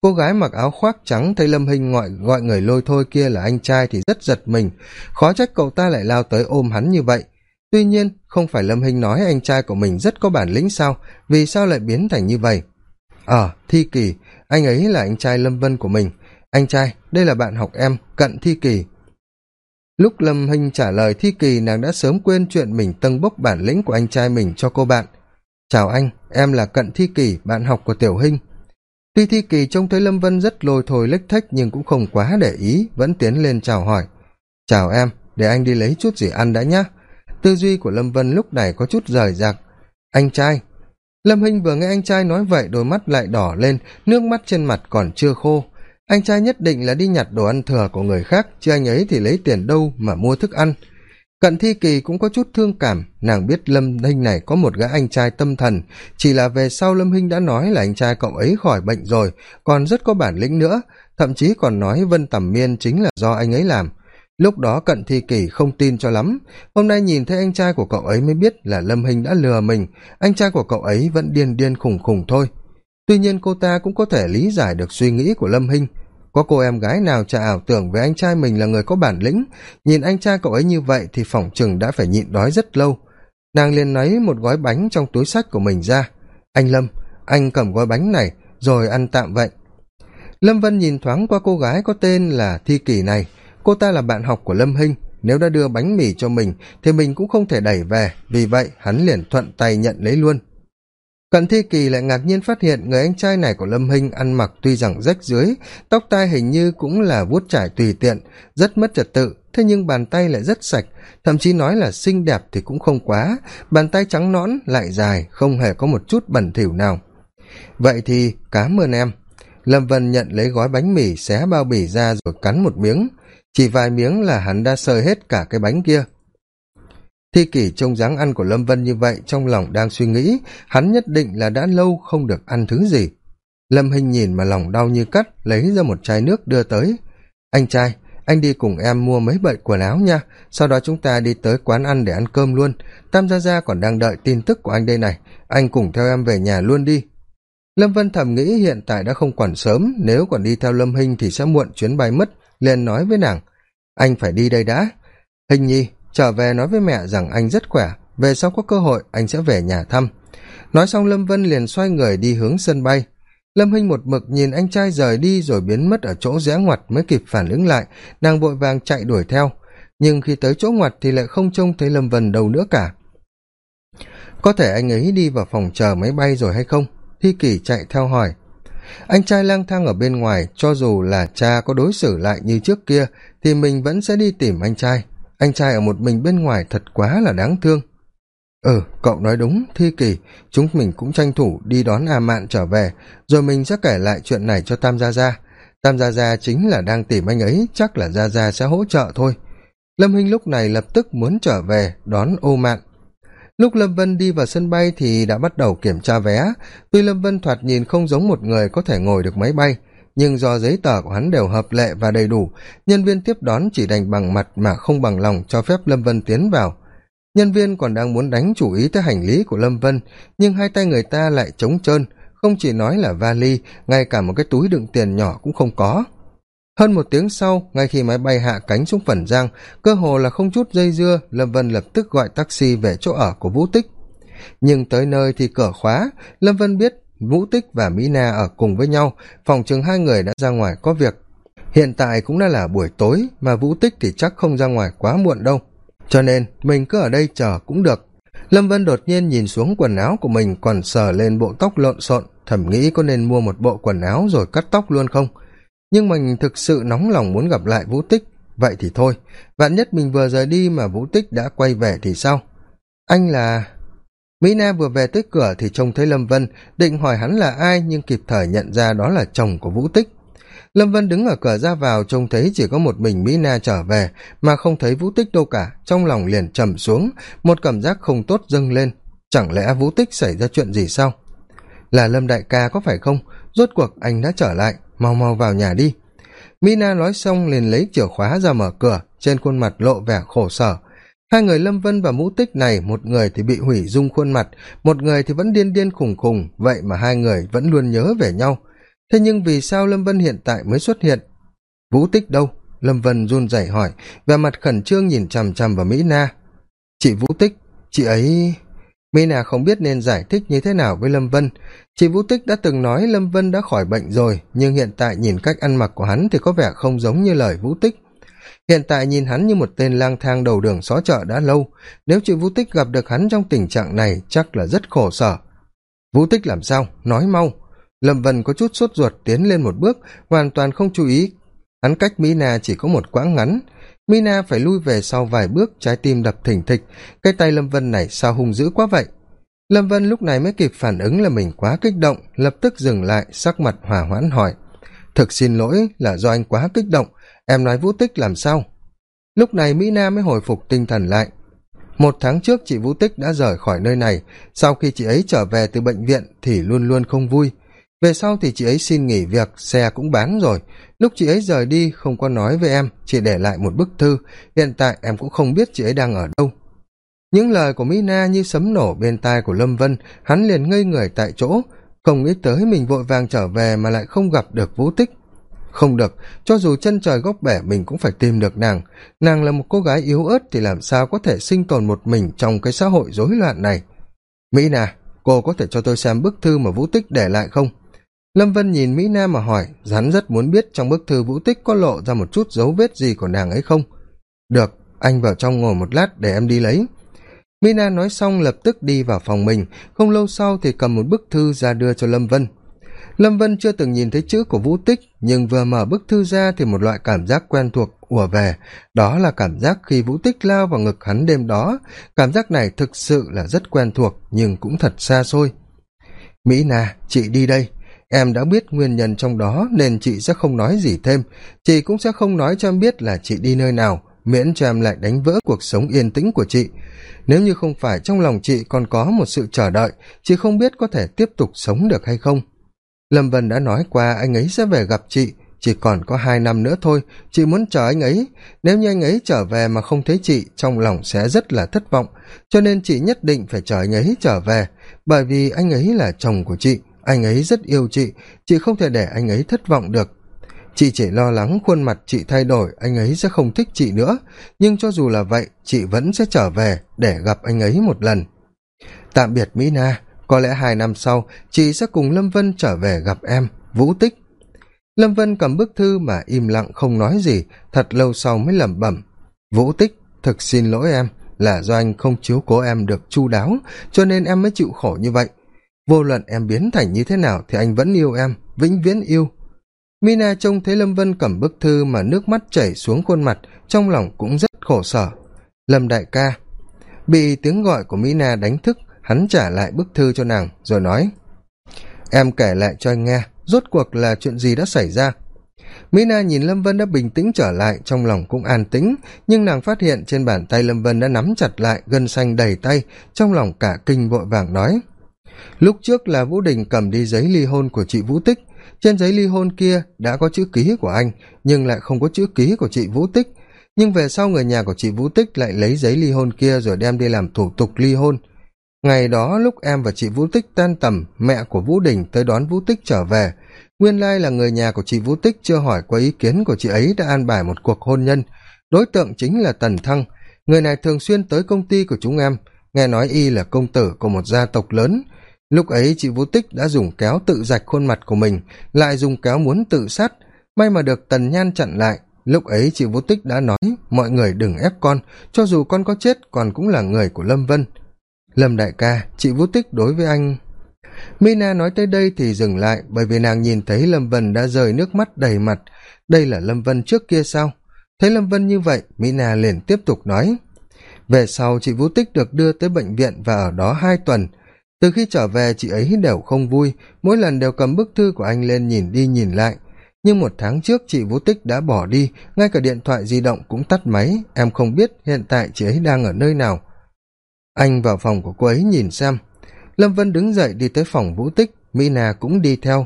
cô gái mặc áo khoác trắng thấy lâm hinh gọi gọi người lôi thôi kia là anh trai thì rất giật mình. Khó trách cậu ta lại lao tới ôm hắn như vậy. Tuy nhiên, không phải lâm hinh nói anh trai của mình rất có bản lĩnh sao? Vì sao lại biến thành như vậy? Ờ thi kỳ, anh ấy là anh trai lâm vân của mình. Anh trai, đây là bạn học em, cận thi kỳ. Lúc lâm hinh trả lời, thi kỳ nàng đã sớm quên chuyện mình tâng bốc bản lĩnh của anh trai mình cho cô bạn. Chào anh, em là cận thi kỳ, bạn học của tiểu hinh tuy thi kỳ trông thấy lâm vân rất lôi thôi lếch thếch nhưng cũng không quá để ý, vẫn tiến lên chào hỏi. Chào em, để anh đi lấy chút gì ăn đã nhá. Tư duy của lâm vân lúc này có chút rời rạc. Anh trai. Lâm hinh vừa nghe anh trai nói vậy, đôi mắt lại đỏ lên, nước mắt trên mặt còn chưa khô. Anh trai nhất định là đi nhặt đồ ăn thừa của người khác, chứ anh ấy thì lấy tiền đâu mà mua thức ăn cận thi kỳ cũng có chút thương cảm. Nàng biết lâm hinh này có một gã anh trai tâm thần. Chỉ là về sau lâm hinh đã nói là anh trai cậu ấy khỏi bệnh rồi, còn rất có bản lĩnh nữa. Thậm chí còn nói vân tầm miên chính là do anh ấy làm. Lúc đó cận thi kỳ không tin cho lắm. Hôm nay nhìn thấy anh trai của cậu ấy mới biết là lâm Hinh đã lừa mình. Anh trai của cậu ấy vẫn điên điên khùng khùng thôi. Tuy nhiên cô ta cũng có thể lý giải được suy nghĩ của lâm hinh có cô em gái nào chả ảo tưởng về anh trai mình là người có bản lĩnh? Nhìn anh trai cậu ấy như vậy thì phỏng chừng đã phải nhịn đói rất lâu. Nàng liền lấy một gói bánh trong túi sách của mình ra. Anh lâm, anh cầm gói bánh này, rồi ăn tạm vậy. Lâm vân nhìn thoáng qua cô gái có tên là thi kỳ này. Cô ta là bạn học của lâm hinh. Nếu đã đưa bánh mì cho mình thì mình cũng không thể đẩy về. Vì vậy, hắn liền thuận tay nhận lấy luôn cận thi kỳ lại ngạc nhiên phát hiện người anh trai này của lâm hinh ăn mặc tuy rằng rách dưới, tóc tai hình như cũng là vuốt trải tùy tiện, rất mất trật tự, thế nhưng bàn tay lại rất sạch, thậm chí nói là xinh đẹp thì cũng không quá, bàn tay trắng nõn lại dài, không hề có một chút bẩn thỉu nào. Vậy thì cám ơn em. Lâm vân nhận lấy gói bánh mì xé bao bì ra rồi cắn một miếng, chỉ vài miếng là hắn đã sơi hết cả cái bánh kia thi kỷ trông dáng ăn của lâm vân như vậy, trong lòng đang suy nghĩ, hắn nhất định là đã lâu không được ăn thứ gì. Lâm hình nhìn mà lòng đau như cắt, lấy ra một chai nước đưa tới. Anh trai, anh đi cùng em mua mấy bậy quần áo nha, sau đó chúng ta đi tới quán ăn để ăn cơm luôn. Tam gia gia còn đang đợi tin tức của anh đây này, anh cùng theo em về nhà luôn đi. Lâm vân thầm nghĩ hiện tại đã không còn sớm, nếu còn đi theo lâm hinh thì sẽ muộn chuyến bay mất, liền nói với nàng. Anh phải đi đây đã. Hình nhi trở về nói với mẹ rằng anh rất khỏe, về sau có cơ hội anh sẽ về nhà thăm. Nói xong lâm vân liền xoay người đi hướng sân bay. Lâm hinh một mực nhìn anh trai rời đi rồi biến mất ở chỗ rẽ ngoặt mới kịp phản ứng lại, nàng vội vàng chạy đuổi theo. Nhưng khi tới chỗ ngoặt thì lại không trông thấy lâm vân đâu nữa cả. Có thể anh ấy đi vào phòng chờ máy bay rồi hay không? Thi kỳ chạy theo hỏi. Anh trai lang thang ở bên ngoài, cho dù là cha có đối xử lại như trước kia, thì mình vẫn sẽ đi tìm anh trai anh trai ở một mình bên ngoài thật quá là đáng thương. Ừ cậu nói đúng, thi kỳ. Chúng mình cũng tranh thủ đi đón a mạn trở về, rồi mình sẽ kể lại chuyện này cho tam gia gia. Tam gia gia chính là đang tìm anh ấy, chắc là gia gia sẽ hỗ trợ thôi. Lâm hinh lúc này lập tức muốn trở về đón ô mạn. Lúc lâm vân đi vào sân bay thì đã bắt đầu kiểm tra vé. Tuy lâm vân thoạt nhìn không giống một người có thể ngồi được máy bay nhưng do giấy tờ của hắn đều hợp lệ và đầy đủ, nhân viên tiếp đón chỉ đành bằng mặt mà không bằng lòng cho phép lâm vân tiến vào. Nhân viên còn đang muốn đánh chủ ý tới hành lý của lâm vân, nhưng hai tay người ta lại trống trơn, không chỉ nói là vali, ngay cả một cái túi đựng tiền nhỏ cũng không có. Hơn một tiếng sau, ngay khi máy bay hạ cánh xuống phần giang, cơ hồ là không chút dây dưa, lâm vân lập tức gọi taxi về chỗ ở của vũ tích. Nhưng tới nơi thì cửa khóa, lâm vân biết vũ tích và mỹ na ở cùng với nhau, phòng chừng hai người đã ra ngoài có việc. Hiện tại cũng đã là buổi tối, mà vũ tích thì chắc không ra ngoài quá muộn đâu. Cho nên, mình cứ ở đây chờ cũng được. Lâm vân đột nhiên nhìn xuống quần áo của mình còn sờ lên bộ tóc lộn xộn thẩm nghĩ có nên mua một bộ quần áo rồi cắt tóc luôn không? Nhưng mình thực sự nóng lòng muốn gặp lại vũ tích. Vậy thì thôi, vạn nhất mình vừa rời đi mà vũ tích đã quay về thì sao? Anh là mỹ na vừa về tới cửa thì trông thấy lâm vân, định hỏi hắn là ai nhưng kịp thời nhận ra đó là chồng của vũ tích. Lâm vân đứng ở cửa ra vào, trông thấy chỉ có một mình mỹ na trở về, mà không thấy vũ tích đâu cả. Trong lòng liền trầm xuống, một cảm giác không tốt dâng lên. Chẳng lẽ vũ tích xảy ra chuyện gì sao? Là lâm đại ca có phải không? Rốt cuộc anh đã trở lại, mau mau vào nhà đi. Mina nói xong liền lấy chìa khóa ra mở cửa, trên khuôn mặt lộ vẻ khổ sở hai người lâm vân và mũ tích này, một người thì bị hủy dung khuôn mặt, một người thì vẫn điên điên khùng khùng, vậy mà hai người vẫn luôn nhớ về nhau. Thế nhưng vì sao lâm vân hiện tại mới xuất hiện? Vũ tích đâu? Lâm vân run rẩy hỏi và mặt khẩn trương nhìn chằm chằm vào mỹ na. Chị vũ tích, chị ấy mỹ na không biết nên giải thích như thế nào với lâm vân. Chị vũ tích đã từng nói lâm vân đã khỏi bệnh rồi, nhưng hiện tại nhìn cách ăn mặc của hắn thì có vẻ không giống như lời vũ tích hiện tại nhìn hắn như một tên lang thang đầu đường xó chợ đã lâu. Nếu chị vũ tích gặp được hắn trong tình trạng này, chắc là rất khổ sở. Vũ tích làm sao? Nói mau. Lâm vân có chút sốt ruột tiến lên một bước, hoàn toàn không chú ý. Hắn cách Mina chỉ có một quãng ngắn. Mina phải lui về sau vài bước, trái tim đập thỉnh thịch. Cái tay lâm vân này sao hung dữ quá vậy? Lâm vân lúc này mới kịp phản ứng là mình quá kích động, lập tức dừng lại, sắc mặt hòa hoãn hỏi. Thực xin lỗi là do anh quá kích động em nói vũ tích làm sao? Lúc này mỹ na mới hồi phục tinh thần lại. Một tháng trước chị vũ tích đã rời khỏi nơi này. Sau khi chị ấy trở về từ bệnh viện thì luôn luôn không vui. Về sau thì chị ấy xin nghỉ việc, xe cũng bán rồi. Lúc chị ấy rời đi, không có nói với em, chỉ để lại một bức thư. Hiện tại em cũng không biết chị ấy đang ở đâu. Những lời của mỹ na như sấm nổ bên tai của lâm vân, hắn liền ngây người tại chỗ. Không nghĩ tới mình vội vàng trở về mà lại không gặp được vũ tích không được, cho dù chân trời góc bể mình cũng phải tìm được nàng. Nàng là một cô gái yếu ớt thì làm sao có thể sinh tồn một mình trong cái xã hội rối loạn này? Mỹ na, cô có thể cho tôi xem bức thư mà vũ tích để lại không? Lâm vân nhìn mỹ na mà hỏi rắn rất muốn biết trong bức thư vũ tích có lộ ra một chút dấu vết gì của nàng ấy không? Được, anh vào trong ngồi một lát để em đi lấy. Mina nói xong lập tức đi vào phòng mình, không lâu sau thì cầm một bức thư ra đưa cho lâm vân lâm vân chưa từng nhìn thấy chữ của vũ tích, nhưng vừa mở bức thư ra thì một loại cảm giác quen thuộc ùa về. Đó là cảm giác khi vũ tích lao vào ngực hắn đêm đó. Cảm giác này thực sự là rất quen thuộc, nhưng cũng thật xa xôi. Mỹ na, chị đi đây. Em đã biết nguyên nhân trong đó nên chị sẽ không nói gì thêm. Chị cũng sẽ không nói cho em biết là chị đi nơi nào, miễn cho em lại đánh vỡ cuộc sống yên tĩnh của chị. Nếu như không phải trong lòng chị còn có một sự chờ đợi, chị không biết có thể tiếp tục sống được hay không lâm vân đã nói qua anh ấy sẽ về gặp chị, chỉ còn có hai năm nữa thôi, chị muốn chờ anh ấy. Nếu như anh ấy trở về mà không thấy chị, trong lòng sẽ rất là thất vọng, cho nên chị nhất định phải chờ anh ấy trở về. Bởi vì anh ấy là chồng của chị, anh ấy rất yêu chị chị không thể để anh ấy thất vọng được. Chị chỉ lo lắng khuôn mặt chị thay đổi, anh ấy sẽ không thích chị nữa. Nhưng cho dù là vậy, chị vẫn sẽ trở về để gặp anh ấy một lần. Tạm biệt mỹ na có lẽ hai năm sau, chị sẽ cùng lâm vân trở về gặp em, vũ tích. Lâm vân cầm bức thư mà im lặng không nói gì, thật lâu sau mới lẩm bẩm, vũ tích, thực xin lỗi em, là do anh không chiếu cố em được chu đáo, cho nên em mới chịu khổ như vậy. Vô luận em biến thành như thế nào thì anh vẫn yêu em, vĩnh viễn yêu. Mina trông thấy lâm vân cầm bức thư mà nước mắt chảy xuống khuôn mặt, trong lòng cũng rất khổ sở. Lâm đại ca. Bị tiếng gọi của mina đánh thức hắn trả lại bức thư cho nàng, rồi nói, em kể lại cho anh nghe, rốt cuộc là chuyện gì đã xảy ra? Mina nhìn lâm vân đã bình tĩnh trở lại, trong lòng cũng an tĩnh, nhưng nàng phát hiện trên bàn tay lâm vân đã nắm chặt lại gân xanh đầy tay, trong lòng cả kinh vội vàng nói, lúc trước là vũ đình cầm đi giấy ly hôn của chị vũ tích. Trên giấy ly hôn kia đã có chữ ký của anh, nhưng lại không có chữ ký của chị vũ tích. Nhưng về sau người nhà của chị vũ tích lại lấy giấy ly hôn kia rồi đem đi làm thủ tục ly hôn ngày đó lúc em và chị vũ tích tan tầm, mẹ của vũ đình tới đón vũ tích trở về. Nguyên lai là người nhà của chị vũ tích chưa hỏi qua ý kiến của chị ấy đã an bài một cuộc hôn nhân. Đối tượng chính là tần thăng. Người này thường xuyên tới công ty của chúng em. Nghe nói y là công tử của một gia tộc lớn. Lúc ấy chị vũ tích đã dùng kéo tự rạch khuôn mặt của mình, lại dùng kéo muốn tự sát. May mà được tần nhan chặn lại. Lúc ấy chị vũ tích đã nói, mọi người đừng ép con. Cho dù con có chết còn cũng là người của lâm vân lâm đại ca, chị vũ tích đối với anh. Mina nói tới đây thì dừng lại, bởi vì nàng nhìn thấy lâm vân đã rời nước mắt đầy mặt. Đây là lâm vân trước kia sao? Thấy lâm vân như vậy, mina liền tiếp tục nói. Về sau, chị vũ tích được đưa tới bệnh viện và ở đó hai tuần. Từ khi trở về, chị ấy đều không vui. Mỗi lần đều cầm bức thư của anh lên nhìn đi nhìn lại. Nhưng một tháng trước, chị vũ tích đã bỏ đi. Ngay cả điện thoại di động cũng tắt máy. Em không biết hiện tại chị ấy đang ở nơi nào anh vào phòng của cô ấy nhìn xem. Lâm vân đứng dậy đi tới phòng vũ tích, mỹ na cũng đi theo.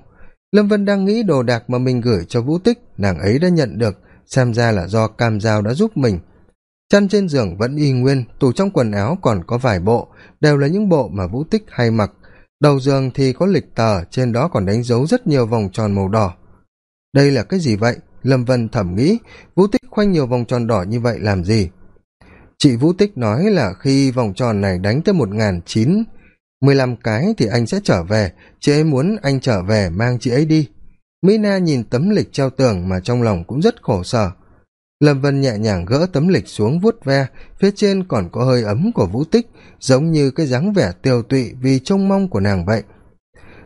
Lâm vân đang nghĩ đồ đạc mà mình gửi cho vũ tích, nàng ấy đã nhận được, xem ra là do cam giao đã giúp mình. Chăn trên giường vẫn y nguyên, tủ trong quần áo còn có vài bộ, đều là những bộ mà vũ tích hay mặc. Đầu giường thì có lịch tờ, trên đó còn đánh dấu rất nhiều vòng tròn màu đỏ. Đây là cái gì vậy? Lâm vân thẩm nghĩ. Vũ tích khoanh nhiều vòng tròn đỏ như vậy làm gì? Chị vũ tích nói là khi vòng tròn này đánh tới một nghìn chín mười lăm cái thì anh sẽ trở về. Chị ấy muốn anh trở về mang chị ấy đi. Mỹ na nhìn tấm lịch treo tường mà trong lòng cũng rất khổ sở. Lâm vân nhẹ nhàng gỡ tấm lịch xuống vuốt ve, phía trên còn có hơi ấm của vũ tích, giống như cái dáng vẻ tiều tụy vì trông mong của nàng vậy.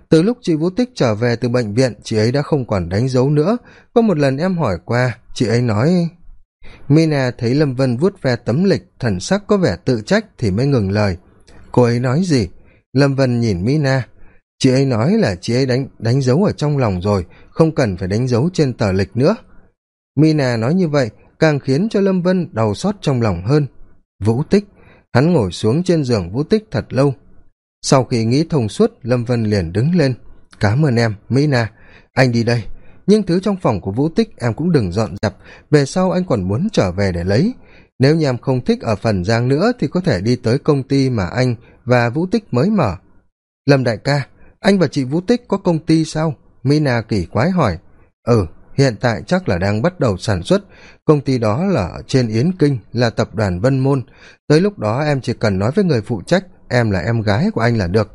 Từ lúc chị vũ tích trở về từ bệnh viện, chị ấy đã không còn đánh dấu nữa. Có một lần em hỏi qua, chị ấy nói mina thấy lâm vân vuốt ve tấm lịch, thần sắc có vẻ tự trách thì mới ngừng lời. Cô ấy nói gì? Lâm vân nhìn mina. Chị ấy nói là chị ấy đánh đánh dấu ở trong lòng rồi, không cần phải đánh dấu trên tờ lịch nữa. Mina nói như vậy, càng khiến cho lâm vân đau xót trong lòng hơn. Vũ tích, hắn ngồi xuống trên giường vũ tích thật lâu. Sau khi nghĩ thông suốt, lâm vân liền đứng lên. Cám ơn em mỹ na anh đi đây nhưng thứ trong phòng của vũ tích em cũng đừng dọn dẹp về sau anh còn muốn trở về để lấy. Nếu như em không thích ở phần giang nữa thì có thể đi tới công ty mà anh và vũ tích mới mở. Lâm đại ca, anh và chị vũ tích có công ty sao? Mina kỳ quái hỏi. Ừ hiện tại chắc là đang bắt đầu sản xuất. Công ty đó là ở trên yến kinh, là tập đoàn vân môn. Tới lúc đó em chỉ cần nói với người phụ trách, em là em gái của anh là được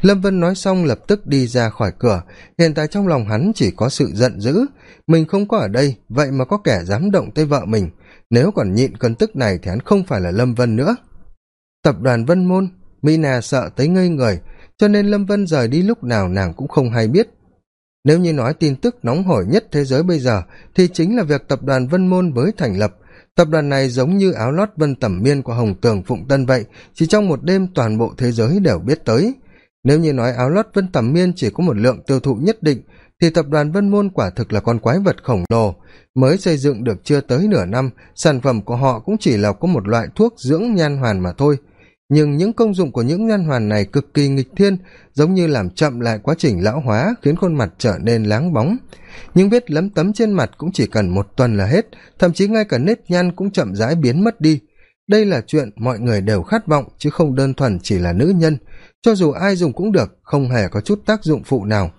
lâm vân nói xong lập tức đi ra khỏi cửa. Hiện tại trong lòng hắn chỉ có sự giận dữ. Mình không có ở đây, vậy mà có kẻ dám động tới vợ mình. Nếu còn nhịn cơn tức này thì hắn không phải là lâm vân nữa. Tập đoàn vân môn, mina sợ tới ngây người, cho nên lâm vân rời đi lúc nào nàng cũng không hay biết. Nếu như nói tin tức nóng hổi nhất thế giới bây giờ, thì chính là việc tập đoàn vân môn mới thành lập. Tập đoàn này giống như áo lót vân tẩm miên của hồng tường phụng tân vậy, chỉ trong một đêm toàn bộ thế giới đều biết tới nếu như nói áo lót vân Tầm miên chỉ có một lượng tiêu thụ nhất định, thì tập đoàn vân môn quả thực là con quái vật khổng lồ. Mới xây dựng được chưa tới nửa năm, sản phẩm của họ cũng chỉ là có một loại thuốc dưỡng nhan hoàn mà thôi. Nhưng những công dụng của những nhan hoàn này cực kỳ nghịch thiên, giống như làm chậm lại quá trình lão hóa khiến khuôn mặt trở nên láng bóng. Những vết lấm tấm trên mặt cũng chỉ cần một tuần là hết, thậm chí ngay cả nếp nhăn cũng chậm rãi biến mất đi. Đây là chuyện mọi người đều khát vọng, chứ không đơn thuần chỉ là nữ nhân cho dù ai dùng cũng được, không hề có chút tác dụng phụ nào.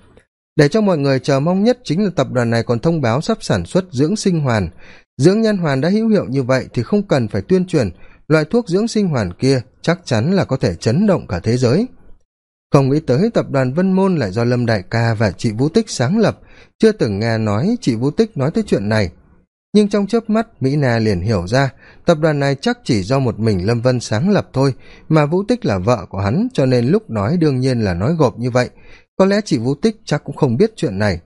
Để cho mọi người chờ mong nhất chính là tập đoàn này còn thông báo sắp sản xuất dưỡng sinh hoàn. Dưỡng nhan hoàn đã hữu hiệu như vậy thì không cần phải tuyên truyền. Loại thuốc dưỡng sinh hoàn kia chắc chắn là có thể chấn động cả thế giới. Không nghĩ tới tập đoàn vân môn lại do lâm đại ca và chị vũ tích sáng lập. Chưa từng nghe nói chị vũ tích nói tới chuyện này nhưng trong chớp mắt, mỹ na liền hiểu ra, tập đoàn này chắc chỉ do một mình lâm vân sáng lập thôi, mà vũ tích là vợ của hắn, cho nên lúc nói đương nhiên là nói gộp như vậy. Có lẽ chị vũ tích chắc cũng không biết chuyện này.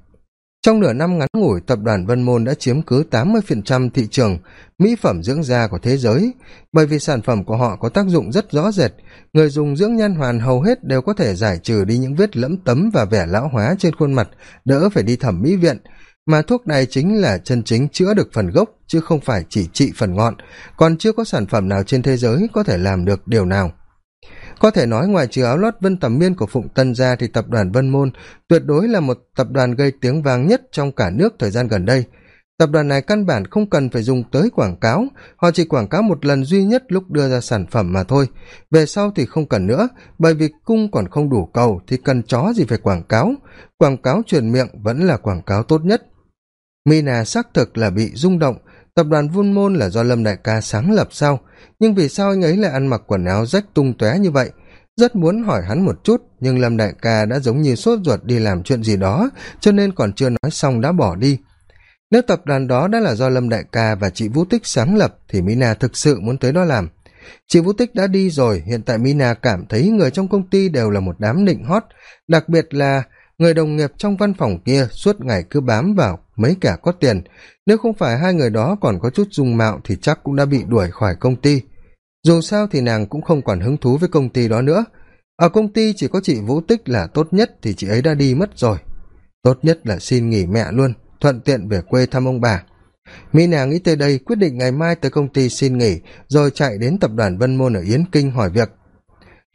Trong nửa năm ngắn ngủi, tập đoàn vân môn đã chiếm cứ tám mươi phần trăm thị trường, mỹ phẩm dưỡng da của thế giới. Bởi vì sản phẩm của họ có tác dụng rất rõ rệt, người dùng dưỡng nhan hoàn hầu hết đều có thể giải trừ đi những vết lẫm tấm và vẻ lão hóa trên khuôn mặt, đỡ phải đi thẩm mỹ viện mà thuốc này chính là chân chính chữa được phần gốc, chứ không phải chỉ trị phần ngọn. Còn chưa có sản phẩm nào trên thế giới có thể làm được điều nào. Có thể nói ngoài trừ áo lót vân tầm miên của phụng tân ra thì tập đoàn vân môn tuyệt đối là một tập đoàn gây tiếng vang nhất trong cả nước thời gian gần đây. Tập đoàn này căn bản không cần phải dùng tới quảng cáo, họ chỉ quảng cáo một lần duy nhất lúc đưa ra sản phẩm mà thôi. Về sau thì không cần nữa, bởi vì cung còn không đủ cầu thì cần chó gì phải quảng cáo. Quảng cáo truyền miệng vẫn là quảng cáo tốt nhất mina xác thực là bị rung động. Tập đoàn vun môn là do lâm đại ca sáng lập sau nhưng vì sao anh ấy lại ăn mặc quần áo rách tung tóe như vậy? Rất muốn hỏi hắn một chút, nhưng lâm đại ca đã giống như sốt ruột đi làm chuyện gì đó, cho nên còn chưa nói xong đã bỏ đi. Nếu tập đoàn đó đã là do lâm đại ca và chị vũ tích sáng lập, thì mina thực sự muốn tới đó làm. Chị vũ tích đã đi rồi, hiện tại mina cảm thấy người trong công ty đều là một đám nịnh hót, đặc biệt là người đồng nghiệp trong văn phòng kia suốt ngày cứ bám vào, mấy kẻ có tiền. Nếu không phải hai người đó còn có chút dung mạo thì chắc cũng đã bị đuổi khỏi công ty. Dù sao thì nàng cũng không còn hứng thú với công ty đó nữa. Ở công ty chỉ có chị vũ tích là tốt nhất thì chị ấy đã đi mất rồi. Tốt nhất là xin nghỉ mẹ luôn, thuận tiện về quê thăm ông bà. Mỹ nàng nghĩ tới đây quyết định ngày mai tới công ty xin nghỉ, rồi chạy đến tập đoàn vân môn ở yến kinh hỏi việc.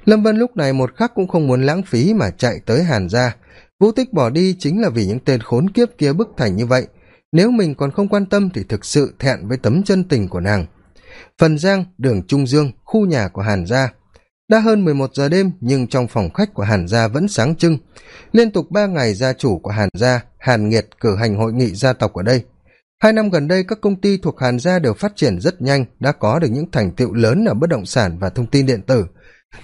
Lâm vân lúc này một khắc cũng không muốn lãng phí mà chạy tới hàn gia vũ tích bỏ đi chính là vì những tên khốn kiếp kia bức thành như vậy. Nếu mình còn không quan tâm thì thực sự thẹn với tấm chân tình của nàng. Phần giang, đường trung dương, khu nhà của hàn gia. Đã hơn mười một giờ đêm, nhưng trong phòng khách của hàn gia vẫn sáng trưng. Liên tục ba ngày gia chủ của hàn gia, hàn nghiệt cử hành hội nghị gia tộc ở đây. Hai năm gần đây, các công ty thuộc hàn gia đều phát triển rất nhanh, đã có được những thành tựu lớn ở bất động sản và thông tin điện tử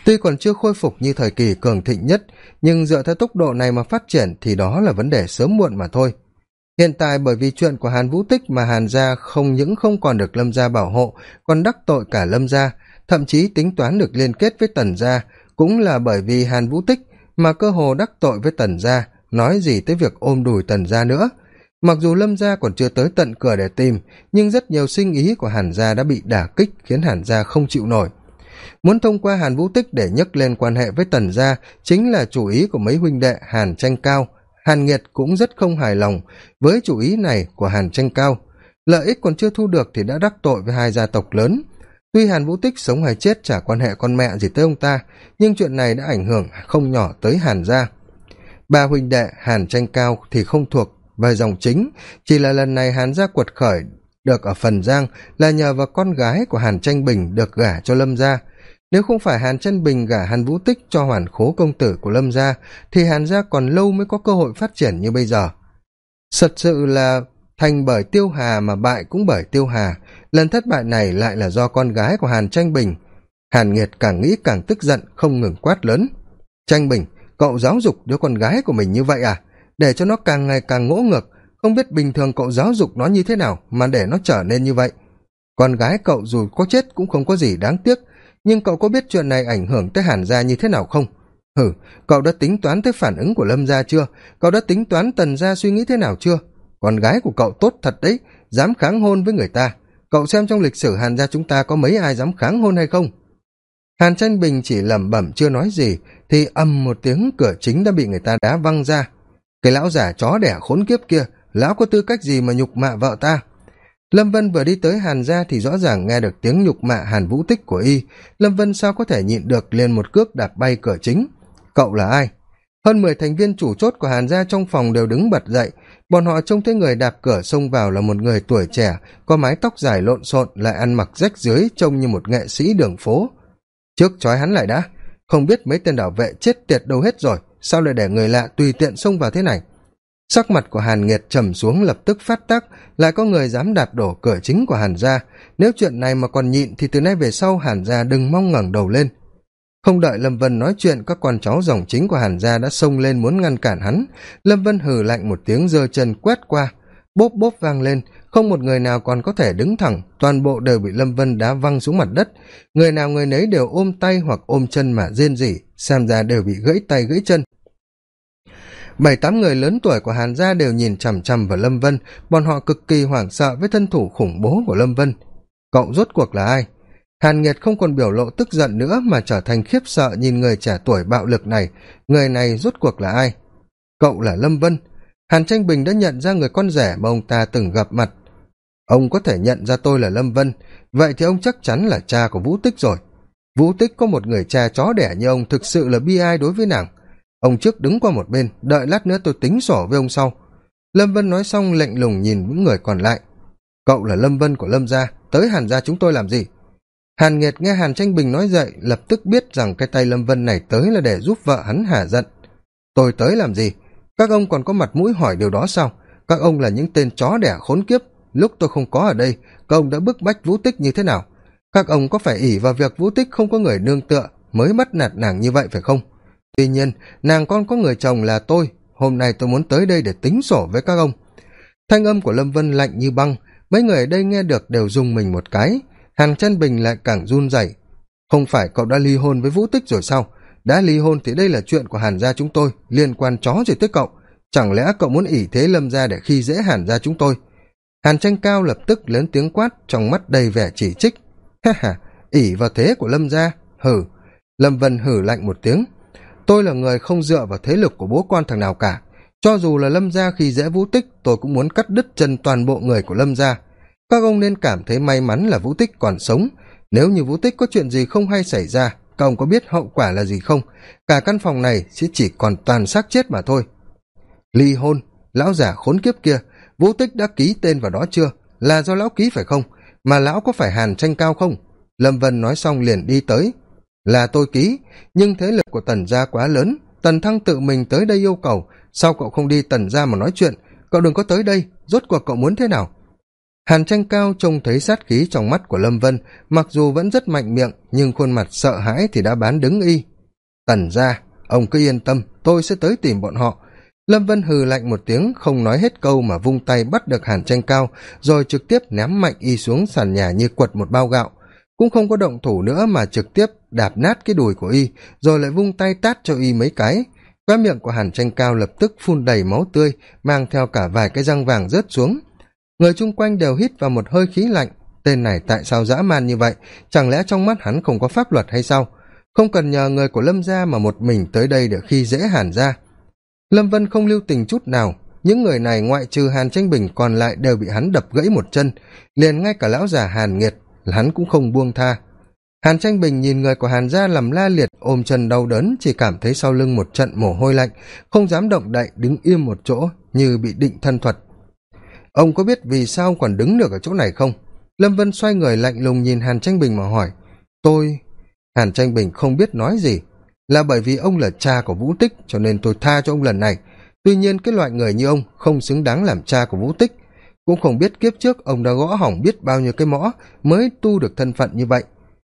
tuy còn chưa khôi phục như thời kỳ cường thịnh nhất, nhưng dựa theo tốc độ này mà phát triển thì đó là vấn đề sớm muộn mà thôi. Hiện tại bởi vì chuyện của hàn vũ tích mà hàn gia không những không còn được lâm gia bảo hộ, còn đắc tội cả lâm gia, thậm chí tính toán được liên kết với tần gia, cũng là bởi vì hàn vũ tích mà cơ hồ đắc tội với tần gia, nói gì tới việc ôm đùi tần gia nữa. Mặc dù lâm gia còn chưa tới tận cửa để tìm, nhưng rất nhiều sinh ý của hàn gia đã bị đả kích, khiến hàn gia không chịu nổi muốn thông qua hàn vũ tích để nhấc lên quan hệ với tần gia chính là chủ ý của mấy huynh đệ hàn tranh cao. Hàn nghiệt cũng rất không hài lòng với chủ ý này của hàn tranh cao. Lợi ích còn chưa thu được thì đã đắc tội với hai gia tộc lớn. Tuy hàn vũ tích sống hay chết chả quan hệ con mẹ gì tới ông ta, nhưng chuyện này đã ảnh hưởng không nhỏ tới hàn gia. Ba huynh đệ hàn tranh cao thì không thuộc về dòng chính, chỉ là lần này hàn gia quật khởi được ở phần giang là nhờ vào con gái của hàn tranh bình được gả cho lâm gia nếu không phải hàn tranh bình gả hàn vũ tích cho hoàn khố công tử của lâm gia, thì hàn gia còn lâu mới có cơ hội phát triển như bây giờ. Thật sự là thành bởi tiêu hà mà bại cũng bởi tiêu hà. Lần thất bại này lại là do con gái của hàn tranh bình. Hàn nghiệt càng nghĩ càng tức giận, không ngừng quát lớn. Tranh bình, cậu giáo dục đứa con gái của mình như vậy à? Để cho nó càng ngày càng ngỗ ngược, không biết bình thường cậu giáo dục nó như thế nào mà để nó trở nên như vậy? Con gái cậu dù có chết cũng không có gì đáng tiếc nhưng cậu có biết chuyện này ảnh hưởng tới hàn gia như thế nào không? Hử cậu đã tính toán tới phản ứng của lâm gia chưa? Cậu đã tính toán tần gia suy nghĩ thế nào chưa? Con gái của cậu tốt thật đấy, dám kháng hôn với người ta. Cậu xem trong lịch sử hàn gia chúng ta có mấy ai dám kháng hôn hay không? Hàn tranh bình chỉ lẩm bẩm chưa nói gì, thì ầm một tiếng cửa chính đã bị người ta đá văng ra. Cái lão giả chó đẻ khốn kiếp kia, lão có tư cách gì mà nhục mạ vợ ta? Lâm vân vừa đi tới hàn gia thì rõ ràng nghe được tiếng nhục mạ hàn vũ tích của y. Lâm vân sao có thể nhịn được liền một cước đạp bay cửa chính? Cậu là ai? Hơn mười thành viên chủ chốt của hàn gia trong phòng đều đứng bật dậy. Bọn họ trông thấy người đạp cửa xông vào là một người tuổi trẻ, có mái tóc dài lộn xộn, lại ăn mặc rách dưới, trông như một nghệ sĩ đường phố. Trước trói hắn lại đã. Không biết mấy tên đảo vệ chết tiệt đâu hết rồi. Sao lại để người lạ tùy tiện xông vào thế này? Sắc mặt của hàn nghiệt trầm xuống lập tức phát tác lại có người dám đạp đổ cửa chính của hàn gia. Nếu chuyện này mà còn nhịn thì từ nay về sau hàn gia đừng mong ngẩng đầu lên. Không đợi lâm vân nói chuyện, các con cháu dòng chính của hàn gia đã xông lên muốn ngăn cản hắn. Lâm vân hừ lạnh một tiếng giơ chân quét qua. Bốp bốp vang lên, không một người nào còn có thể đứng thẳng, toàn bộ đều bị lâm vân đá văng xuống mặt đất. Người nào người nấy đều ôm tay hoặc ôm chân mà rên rỉ, xem ra đều bị gãy tay gãy chân bảy, tám người lớn tuổi của hàn gia đều nhìn chằm chằm vào lâm vân. Bọn họ cực kỳ hoảng sợ với thân thủ khủng bố của lâm vân. Cậu rốt cuộc là ai? Hàn nghiệt không còn biểu lộ tức giận nữa mà trở thành khiếp sợ nhìn người trẻ tuổi bạo lực này. Người này rốt cuộc là ai? Cậu là lâm vân. Hàn tranh bình đã nhận ra người con rẻ mà ông ta từng gặp mặt. Ông có thể nhận ra tôi là lâm vân. Vậy thì ông chắc chắn là cha của vũ tích rồi. Vũ tích có một người cha chó đẻ như ông thực sự là bi ai đối với nàng ông trước đứng qua một bên, đợi lát nữa tôi tính sổ với ông sau. Lâm vân nói xong, lạnh lùng nhìn những người còn lại. Cậu là lâm vân của lâm gia, tới hàn gia chúng tôi làm gì? Hàn nghiệt nghe hàn tranh bình nói dậy, lập tức biết rằng cái tay lâm vân này tới là để giúp vợ hắn hả giận. Tôi tới làm gì? Các ông còn có mặt mũi hỏi điều đó sao? Các ông là những tên chó đẻ khốn kiếp. Lúc tôi không có ở đây, các ông đã bức bách vũ tích như thế nào? Các ông có phải ỉ vào việc vũ tích không có người nương tựa mới bắt nạt nàng như vậy phải không? Tuy nhiên, nàng con có người chồng là tôi. Hôm nay tôi muốn tới đây để tính sổ với các ông. Thanh âm của lâm vân lạnh như băng. Mấy người ở đây nghe được đều dùng mình một cái. Hàng chân bình lại càng run rẩy. Không phải cậu đã ly hôn với vũ tích rồi sao? Đã ly hôn thì đây là chuyện của hàn gia chúng tôi, liên quan chó gì tới cậu. Chẳng lẽ cậu muốn ỷ thế lâm ra để khi dễ hàn gia chúng tôi? Hàn tranh cao lập tức lớn tiếng quát, trong mắt đầy vẻ chỉ trích. Ha ha, ỷ vào thế của lâm gia? Hử. Lâm vân hử lạnh một tiếng tôi là người không dựa vào thế lực của bố con thằng nào cả. Cho dù là lâm gia khi dễ vũ tích, tôi cũng muốn cắt đứt chân toàn bộ người của lâm gia. Các ông nên cảm thấy may mắn là vũ tích còn sống. Nếu như vũ tích có chuyện gì không hay xảy ra, các ông có biết hậu quả là gì không? Cả căn phòng này sẽ chỉ còn toàn xác chết mà thôi. Ly hôn, lão giả khốn kiếp kia, vũ tích đã ký tên vào đó chưa? Là do lão ký phải không? Mà lão có phải hàn tranh cao không? Lâm vân nói xong liền đi tới là tôi ký, nhưng thế lực của tần gia quá lớn, tần thăng tự mình tới đây yêu cầu, sao cậu không đi tần gia mà nói chuyện? Cậu đừng có tới đây, rốt cuộc cậu muốn thế nào? Hàn tranh cao trông thấy sát khí trong mắt của lâm vân, mặc dù vẫn rất mạnh miệng, nhưng khuôn mặt sợ hãi thì đã bán đứng y. Tần gia, ông cứ yên tâm, tôi sẽ tới tìm bọn họ. Lâm vân hừ lạnh một tiếng, không nói hết câu mà vung tay bắt được hàn tranh cao, rồi trực tiếp ném mạnh y xuống sàn nhà như quật một bao gạo cũng không có động thủ nữa mà trực tiếp đạp nát cái đùi của y, rồi lại vung tay tát cho y mấy cái. Cái miệng của hàn tranh cao lập tức phun đầy máu tươi, mang theo cả vài cái răng vàng rớt xuống. Người chung quanh đều hít vào một hơi khí lạnh. Tên này tại sao dã man như vậy? Chẳng lẽ trong mắt hắn không có pháp luật hay sao? Không cần nhờ người của lâm gia mà một mình tới đây để khi dễ hàn ra lâm vân không lưu tình chút nào. Những người này ngoại trừ hàn tranh bình còn lại đều bị hắn đập gãy một chân. Liền ngay cả lão già hàn nghiệt hắn cũng không buông tha. Hàn tranh bình nhìn người của hàn gia làm la liệt, ôm chân đau đớn, chỉ cảm thấy sau lưng một trận mồ hôi lạnh, không dám động đậy, đứng im một chỗ, như bị định thân thuật. Ông có biết vì sao còn đứng được ở chỗ này không? Lâm vân xoay người lạnh lùng nhìn hàn tranh bình mà hỏi. Tôi, hàn tranh bình không biết nói gì. Là bởi vì ông là cha của vũ tích, cho nên tôi tha cho ông lần này. Tuy nhiên cái loại người như ông không xứng đáng làm cha của vũ tích cũng không biết kiếp trước ông đã gõ hỏng biết bao nhiêu cái mõ mới tu được thân phận như vậy.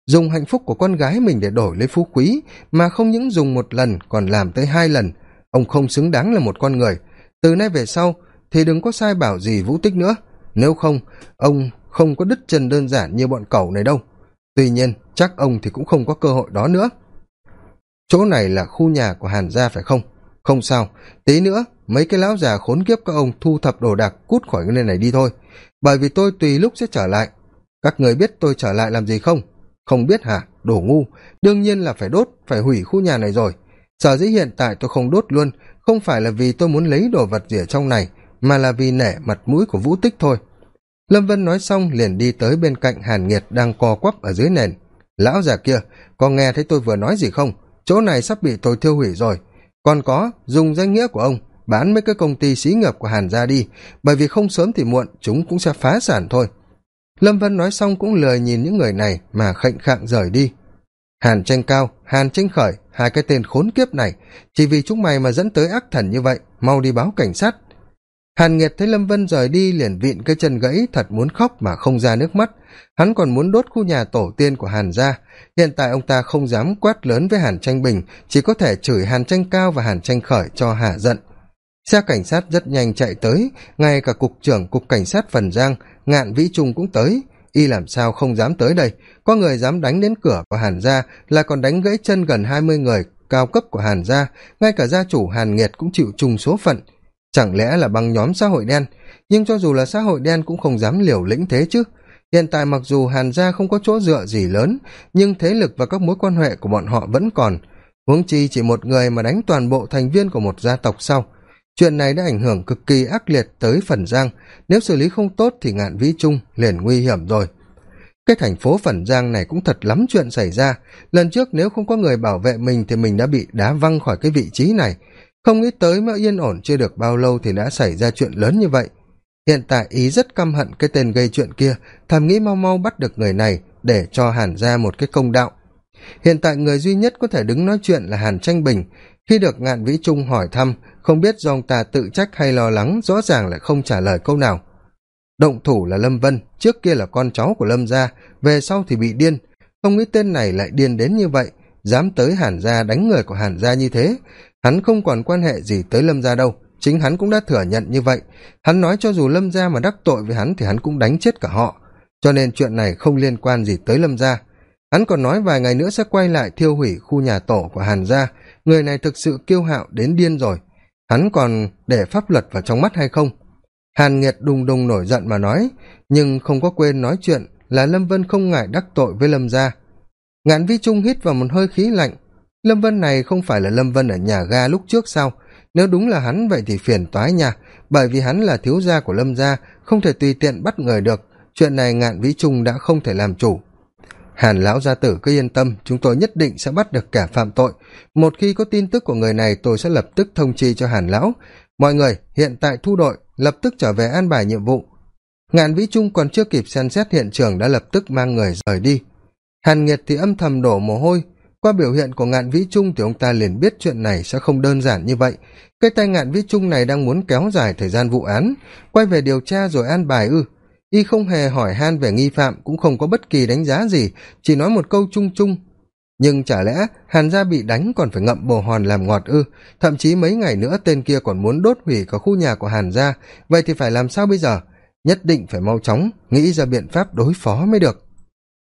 Dùng hạnh phúc của con gái mình để đổi lấy phú quý, mà không những dùng một lần còn làm tới hai lần. Ông không xứng đáng là một con người. Từ nay về sau thì đừng có sai bảo gì vũ tích nữa. Nếu không, ông không có đứt chân đơn giản như bọn cẩu này đâu. Tuy nhiên, chắc ông thì cũng không có cơ hội đó nữa. Chỗ này là khu nhà của hàn gia phải không? Không sao. Tí nữa, mấy cái lão già khốn kiếp các ông thu thập đồ đạc cút khỏi cái nơi này đi thôi. Bởi vì tôi tùy lúc sẽ trở lại. Các người biết tôi trở lại làm gì không? Không biết hả? Đồ ngu. Đương nhiên là phải đốt, phải hủy khu nhà này rồi. Sở dĩ hiện tại tôi không đốt luôn, không phải là vì tôi muốn lấy đồ vật gì ở trong này, mà là vì nể mặt mũi của vũ tích thôi. Lâm vân nói xong liền đi tới bên cạnh hàn nghiệt đang co quắp ở dưới nền. Lão già kia, có nghe thấy tôi vừa nói gì không? Chỗ này sắp bị tôi thiêu hủy rồi còn có, dùng danh nghĩa của ông, bán mấy cái công ty xí nghiệp của hàn ra đi, bởi vì không sớm thì muộn chúng cũng sẽ phá sản thôi. Lâm vân nói xong cũng lười nhìn những người này mà khệnh khạng rời đi. Hàn tranh cao, hàn tranh khởi, hai cái tên khốn kiếp này, chỉ vì chúng mày mà dẫn tới ác thần như vậy, mau đi báo cảnh sát hàn nghiệt thấy lâm vân rời đi liền vịn cái chân gãy, thật muốn khóc mà không ra nước mắt. Hắn còn muốn đốt khu nhà tổ tiên của hàn gia hiện tại ông ta không dám quát lớn với hàn tranh bình, chỉ có thể chửi hàn tranh cao và hàn tranh khởi cho hà giận. Xe cảnh sát rất nhanh chạy tới, ngay cả cục trưởng cục cảnh sát phần giang, ngạn vĩ trung cũng tới. Y làm sao không dám tới đây? Có người dám đánh đến cửa của hàn gia là còn đánh gãy chân gần hai mươi người cao cấp của hàn gia ngay cả gia chủ hàn nghiệt cũng chịu chung số phận chẳng lẽ là băng nhóm xã hội đen? Nhưng cho dù là xã hội đen cũng không dám liều lĩnh thế chứ. Hiện tại mặc dù hàn gia không có chỗ dựa gì lớn, nhưng thế lực và các mối quan hệ của bọn họ vẫn còn. Huống chi chỉ một người mà đánh toàn bộ thành viên của một gia tộc sau. Chuyện này đã ảnh hưởng cực kỳ ác liệt tới phần giang. Nếu xử lý không tốt thì ngạn vĩ trung liền nguy hiểm rồi. Cái thành phố phần giang này cũng thật lắm chuyện xảy ra. Lần trước nếu không có người bảo vệ mình thì mình đã bị đá văng khỏi cái vị trí này không nghĩ tới mà yên ổn chưa được bao lâu thì đã xảy ra chuyện lớn như vậy. Hiện tại ý rất căm hận cái tên gây chuyện kia, thầm nghĩ mau mau bắt được người này để cho hàn ra một cái công đạo. Hiện tại người duy nhất có thể đứng nói chuyện là hàn tranh bình. Khi được ngạn vĩ trung hỏi thăm, không biết do ông ta tự trách hay lo lắng, rõ ràng lại không trả lời câu nào. Động thủ là lâm vân, trước kia là con cháu của lâm gia, về sau thì bị điên. Không nghĩ tên này lại điên đến như vậy, dám tới hàn gia đánh người của hàn gia như thế hắn không còn quan hệ gì tới lâm gia đâu, chính hắn cũng đã thừa nhận như vậy. Hắn nói cho dù lâm gia mà đắc tội với hắn thì hắn cũng đánh chết cả họ. Cho nên chuyện này không liên quan gì tới lâm gia. Hắn còn nói vài ngày nữa sẽ quay lại thiêu hủy khu nhà tổ của hàn gia. Người này thực sự kiêu hạo đến điên rồi. Hắn còn để pháp luật vào trong mắt hay không? Hàn nghiệt đùng đùng nổi giận mà nói, nhưng không có quên nói chuyện là lâm vân không ngại đắc tội với lâm gia. Ngạn vi trung hít vào một hơi khí lạnh lâm vân này không phải là lâm vân ở nhà ga lúc trước sao? Nếu đúng là hắn, vậy thì phiền toái nha. Bởi vì hắn là thiếu gia của lâm gia, không thể tùy tiện bắt người được. Chuyện này ngạn vĩ trung đã không thể làm chủ. Hàn lão gia tử, cứ yên tâm, chúng tôi nhất định sẽ bắt được kẻ phạm tội. Một khi có tin tức của người này, tôi sẽ lập tức thông chi cho hàn lão. Mọi người, hiện tại thu đội, lập tức trở về an bài nhiệm vụ. Ngạn vĩ trung còn chưa kịp xem xét hiện trường đã lập tức mang người rời đi. Hàn nghiệt thì âm thầm đổ mồ hôi qua biểu hiện của ngạn vĩ trung thì ông ta liền biết chuyện này sẽ không đơn giản như vậy. Cái tay ngạn vĩ trung này đang muốn kéo dài thời gian vụ án. Quay về điều tra rồi an bài ư. Y không hề hỏi han về nghi phạm, cũng không có bất kỳ đánh giá gì, chỉ nói một câu chung chung. Nhưng chả lẽ hàn gia bị đánh còn phải ngậm bồ hòn làm ngọt ư? Thậm chí mấy ngày nữa tên kia còn muốn đốt hủy cả khu nhà của hàn gia. Vậy thì phải làm sao bây giờ? Nhất định phải mau chóng, nghĩ ra biện pháp đối phó mới được.